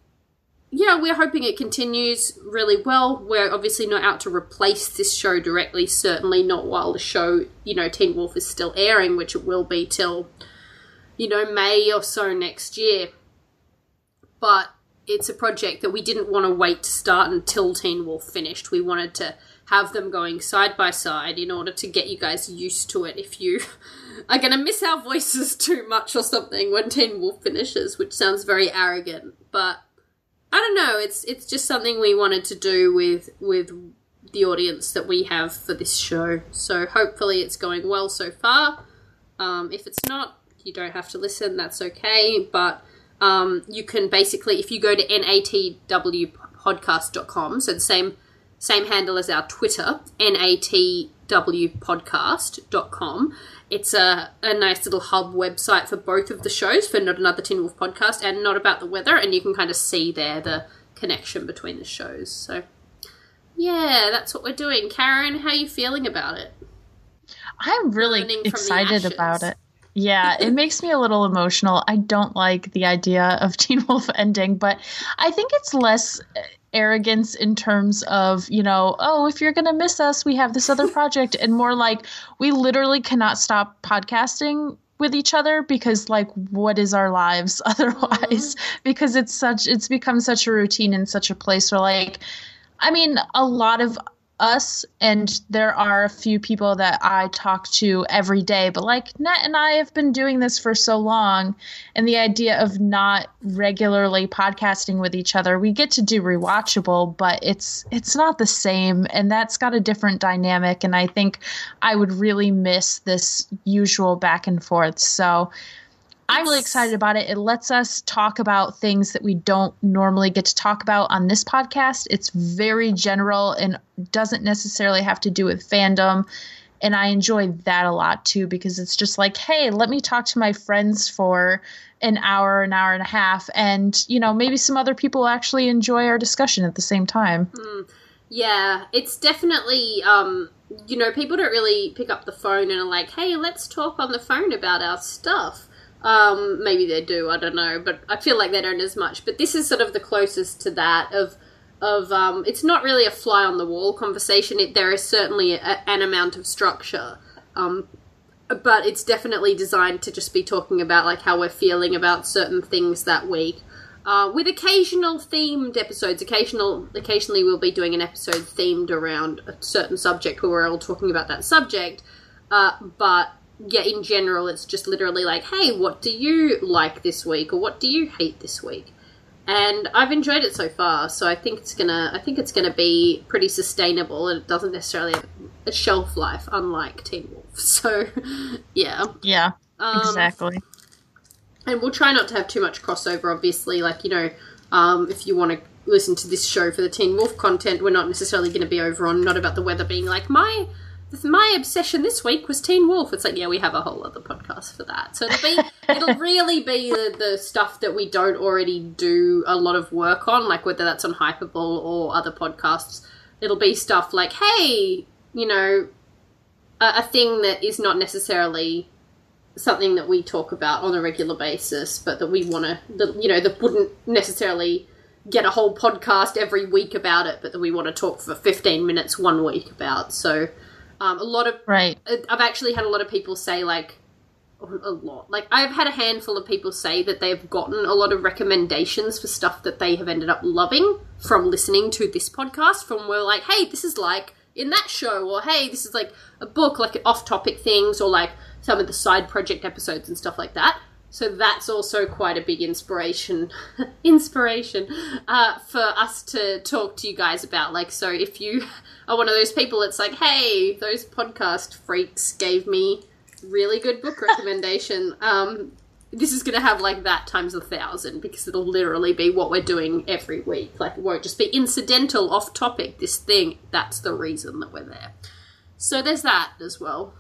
yeah, we're hoping it continues really well. We're obviously not out to replace this show directly, certainly not while the show, you know, Teen Wolf is still airing, which it will be till, you know, May or so next year. But it's a project that we didn't want to wait to start until Teen Wolf finished. We wanted to have them going side by side in order to get you guys used to it if you are going to miss our voices too much or something when Teen Wolf finishes, which sounds very arrogant, but I don't know, it's it's just something we wanted to do with with the audience that we have for this show. So hopefully it's going well so far. Um, if it's not, you don't have to listen, that's okay, but um, you can basically, if you go to natwpodcast.com, so the same same handle as our Twitter, natwpodcast.com. It's a, a nice little hub website for both of the shows, for Not Another Teen Wolf podcast and Not About the Weather, and you can kind of see there the connection between the shows. So, yeah, that's what we're doing. Karen, how are you feeling about it? I'm really excited about it. Yeah, it makes me a little emotional. I don't like the idea of Teen Wolf ending, but I think it's less arrogance in terms of, you know, oh, if you're going to miss us, we have this other project, and more like we literally cannot stop podcasting with each other because like what is our lives otherwise mm-hmm. because it's such it's become such a routine and such a place where like i mean a lot of us and there are a few people that I talk to every day but like Net and I have been doing this for so long and the idea of not regularly podcasting with each other we get to do rewatchable but it's it's not the same and that's got a different dynamic and I think I would really miss this usual back and forth. So I'm really excited about it. It lets us talk about things that we don't normally get to talk about on this podcast. It's very general and doesn't necessarily have to do with fandom. And I enjoy that a lot too because it's just like, hey, let me talk to my friends for an hour, an hour and a half. And, you know, maybe some other people actually enjoy our discussion at the same time. Mm, yeah, it's definitely, um, you know, people don't really pick up the phone and are like, hey, let's talk on the phone about our stuff um, maybe they do, I don't know, but I feel like they don't as much. But this is sort of the closest to that of of um, it's not really a fly on the wall conversation. It, there is certainly a, an amount of structure, um, but it's definitely designed to just be talking about like how we're feeling about certain things that week. Uh, with occasional themed episodes, occasional occasionally we'll be doing an episode themed around a certain subject where we're all talking about that subject. Uh, but yeah, in general, it's just literally like, hey, what do you like this week, or what do you hate this week? And I've enjoyed it so far, so I think it's gonna, I think it's gonna be pretty sustainable, and it doesn't necessarily have a shelf life, unlike Teen Wolf. So, yeah, Yeah, um, exactly. and we'll try not to have too much crossover. Obviously, like you know, um, if you want to listen to this show for the Teen Wolf content, we're not necessarily going to be over on not about the weather being like my my obsession this week was Teen Wolf. It's like yeah, we have a whole other podcast for that. So it'll be it'll really be the, the stuff that we don't already do a lot of work on, like whether that's on Hyperball or other podcasts. It'll be stuff like hey, you know, a, a thing that is not necessarily something that we talk about on a regular basis, but that we want to, you know, that wouldn't necessarily get a whole podcast every week about it, but that we want to talk for 15 minutes one week about. So, um, a lot of Right. I've actually had a lot of people say like a lot. Like I've had a handful of people say that they've gotten a lot of recommendations for stuff that they have ended up loving from listening to this podcast. From where like, hey, this is like in that show, or hey, this is like a book, like off-topic things, or like some of the side project episodes and stuff like that. So that's also quite a big inspiration, inspiration uh, for us to talk to you guys about. Like, so if you are one of those people, it's like, hey, those podcast freaks gave me really good book recommendation. Um, this is going to have like that times a thousand because it'll literally be what we're doing every week. Like, it won't just be incidental, off topic. This thing, that's the reason that we're there. So there's that as well.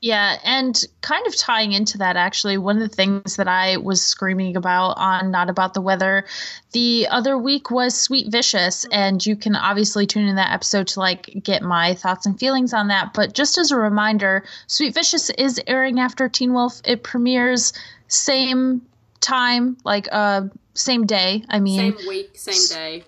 Yeah, and kind of tying into that, actually, one of the things that I was screaming about on Not About the Weather the other week was Sweet Vicious, and you can obviously tune in that episode to like get my thoughts and feelings on that. But just as a reminder, Sweet Vicious is airing after Teen Wolf. It premieres same time, like uh, same day. I mean, Same week, same day.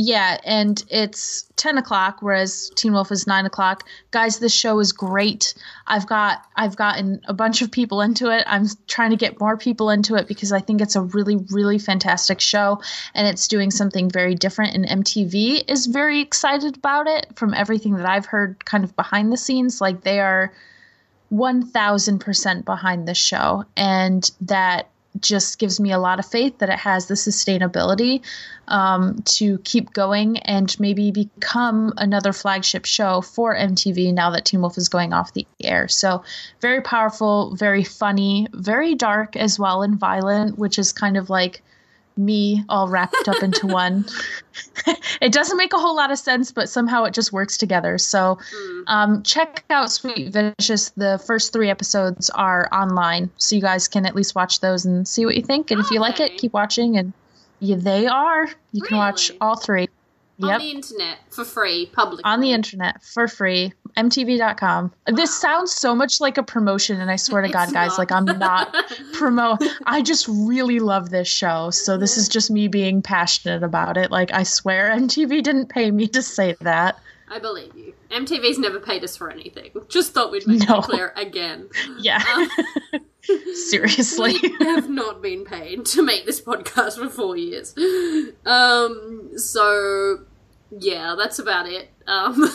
Yeah, and it's 10 o'clock, whereas Teen Wolf is 9 o'clock. Guys, this show is great. I've got I've gotten a bunch of people into it. I'm trying to get more people into it because I think it's a really, really fantastic show and it's doing something very different. And MTV is very excited about it from everything that I've heard kind of behind the scenes. Like they are 1000% behind this show. And that just gives me a lot of faith that it has the sustainability um, to keep going and maybe become another flagship show for MTV now that Teen Wolf is going off the air. So, very powerful, very funny, very dark as well, and violent, which is kind of like me all wrapped up into one. it doesn't make a whole lot of sense, but somehow it just works together. So um, check out Sweet Vicious. The first three episodes are online, so you guys can at least watch those and see what you think. And if you like it, keep watching. And yeah, they are. You can watch all three. On the internet for free, public. On the internet for free, mtv.com. This sounds so much like a promotion, and I swear to God, guys, not. like I'm not promote. I just really love this show, so this is just me being passionate about it. Like I swear, MTV didn't pay me to say that. I believe you. MTV's never paid us for anything. Just thought we'd make No. that clear again. Yeah, seriously. We have not been paid to make this podcast for four years. Um, so yeah, that's about it. Um,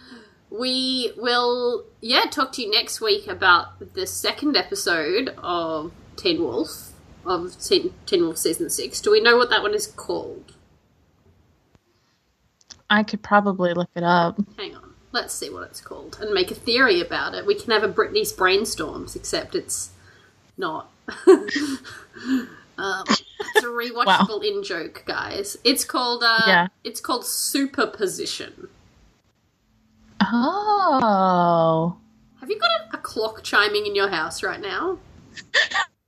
we will, yeah, talk to you next week about the second episode of Teen Wolf of Teen, Teen Wolf season six. Do we know what that one is called? I could probably look it up. Hang on. Let's see what it's called and make a theory about it. We can have a Britney's brainstorms, except it's not. um, it's a rewatchable in joke, guys. It's called uh, Yeah. it's called superposition. Oh. Have you got a, a clock chiming in your house right now?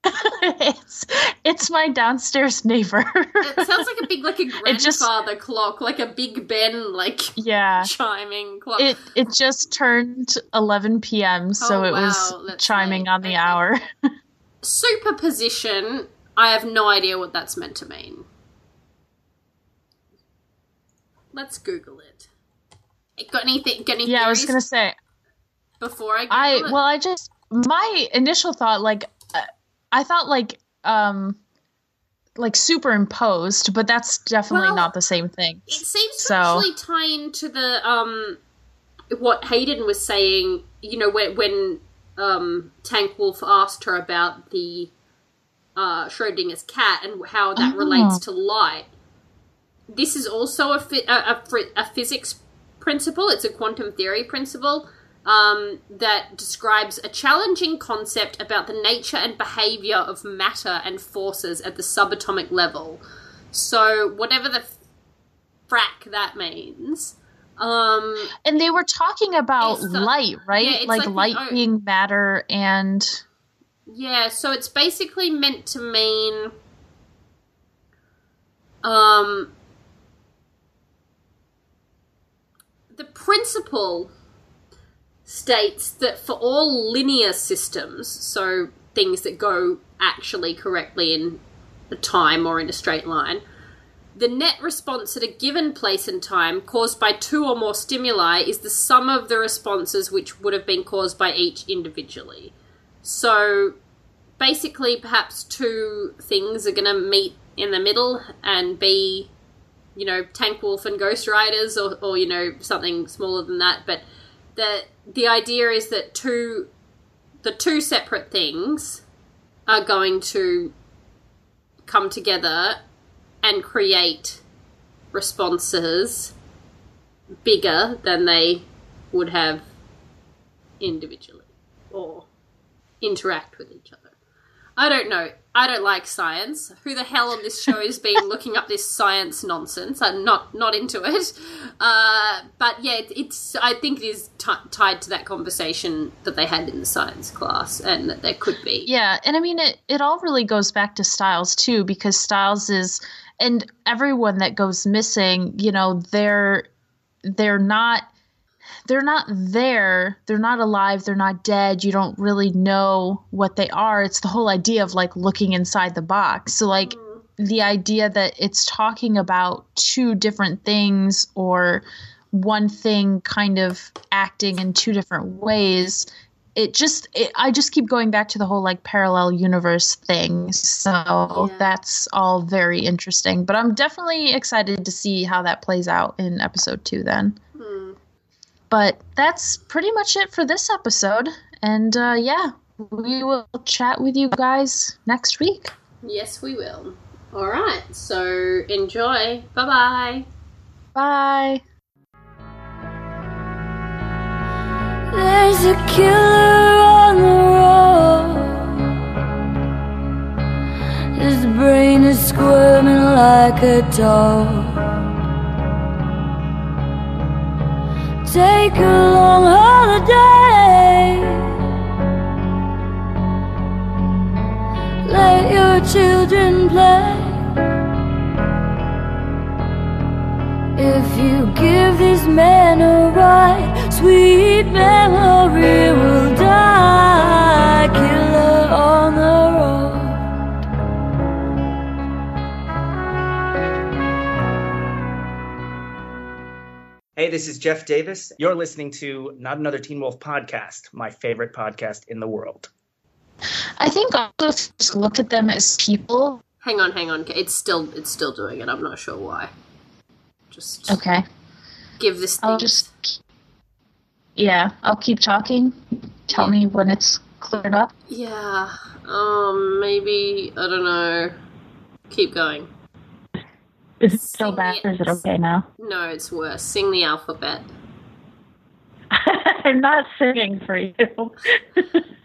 it's it's my downstairs neighbor. It sounds like a big, like a just- grandfather clock, like a Big Ben, like yeah. chiming clock. It it just turned 11 p.m. so Oh, it wow, was chiming late. on the Okay. hour. Superposition. I have no idea what that's meant to mean. Let's Google it. Got anything? Got any yeah, I was gonna say before I Google I it? well I just my initial thought, like, uh, I thought like um like superimposed, but that's definitely Well, not the same thing. It seems to So- actually tie into the um what Hayden was saying. You know, when when um Tank Wolf asked her about the uh, Schrodinger's cat and how that Oh. relates to light. This is also a, fi- a, a, a physics principle. It's a quantum theory principle um, that describes a challenging concept about the nature and behavior of matter and forces at the subatomic level. So, whatever the frack that means. Um, And they were talking about the- light, right? yeah, like, like light being matter and Yeah, so it's basically meant to mean um the principle states that for all linear systems, so things that go actually correctly in a time or in a straight line, the net response at a given place and time caused by two or more stimuli is the sum of the responses which would have been caused by each individually. So basically, perhaps two things are going to meet in the middle and be, you know, Tank Wolf and Ghost Riders, or, or you know, something smaller than that. But the the idea is that two, the two separate things, are going to come together and create responses bigger than they would have individually or interact with each other. I don't know. I don't like science. Who the hell on this show has been looking up this science nonsense? I'm not not into it. Uh, but yeah, it- it's. I think it is t- tied to that conversation that they had in the science class, and that there could be. Yeah, and I mean it it all really goes back to Stiles too because Stiles is and everyone that goes missing, you know, they're they're not they're not there, they're not alive, they're not dead. You don't really know what they are. It's the whole idea of like looking inside the box. So like mm-hmm. the idea that it's talking about two different things or one thing kind of acting in two different ways it just it, i just keep going back to the whole like parallel universe thing so Yeah. that's all very interesting but i'm definitely excited to see how that plays out in episode two then. But that's pretty much it for this episode and uh, yeah we will chat with you guys next week Yes, we will. All right. So enjoy. Bye bye. bye There's a killer on the road. His brain is squirming like a dog. Take a long holiday. Let your children play. If you give this man a ride, sweet memory will die. Hey, this is Jeff Davis. You're listening to Not Another Teen Wolf podcast, my favorite podcast in the world. i think also just look at them as people Hang on, hang on. It's still it's still doing it. I'm not sure why. Just okay give this thing. I'll just yeah, I'll keep talking. Tell me when it's cleared up. Yeah. Um. Maybe I don't know. Keep going. Is it still bad, or is it okay now? No, it's worse. Sing the alphabet. I'm not singing for you.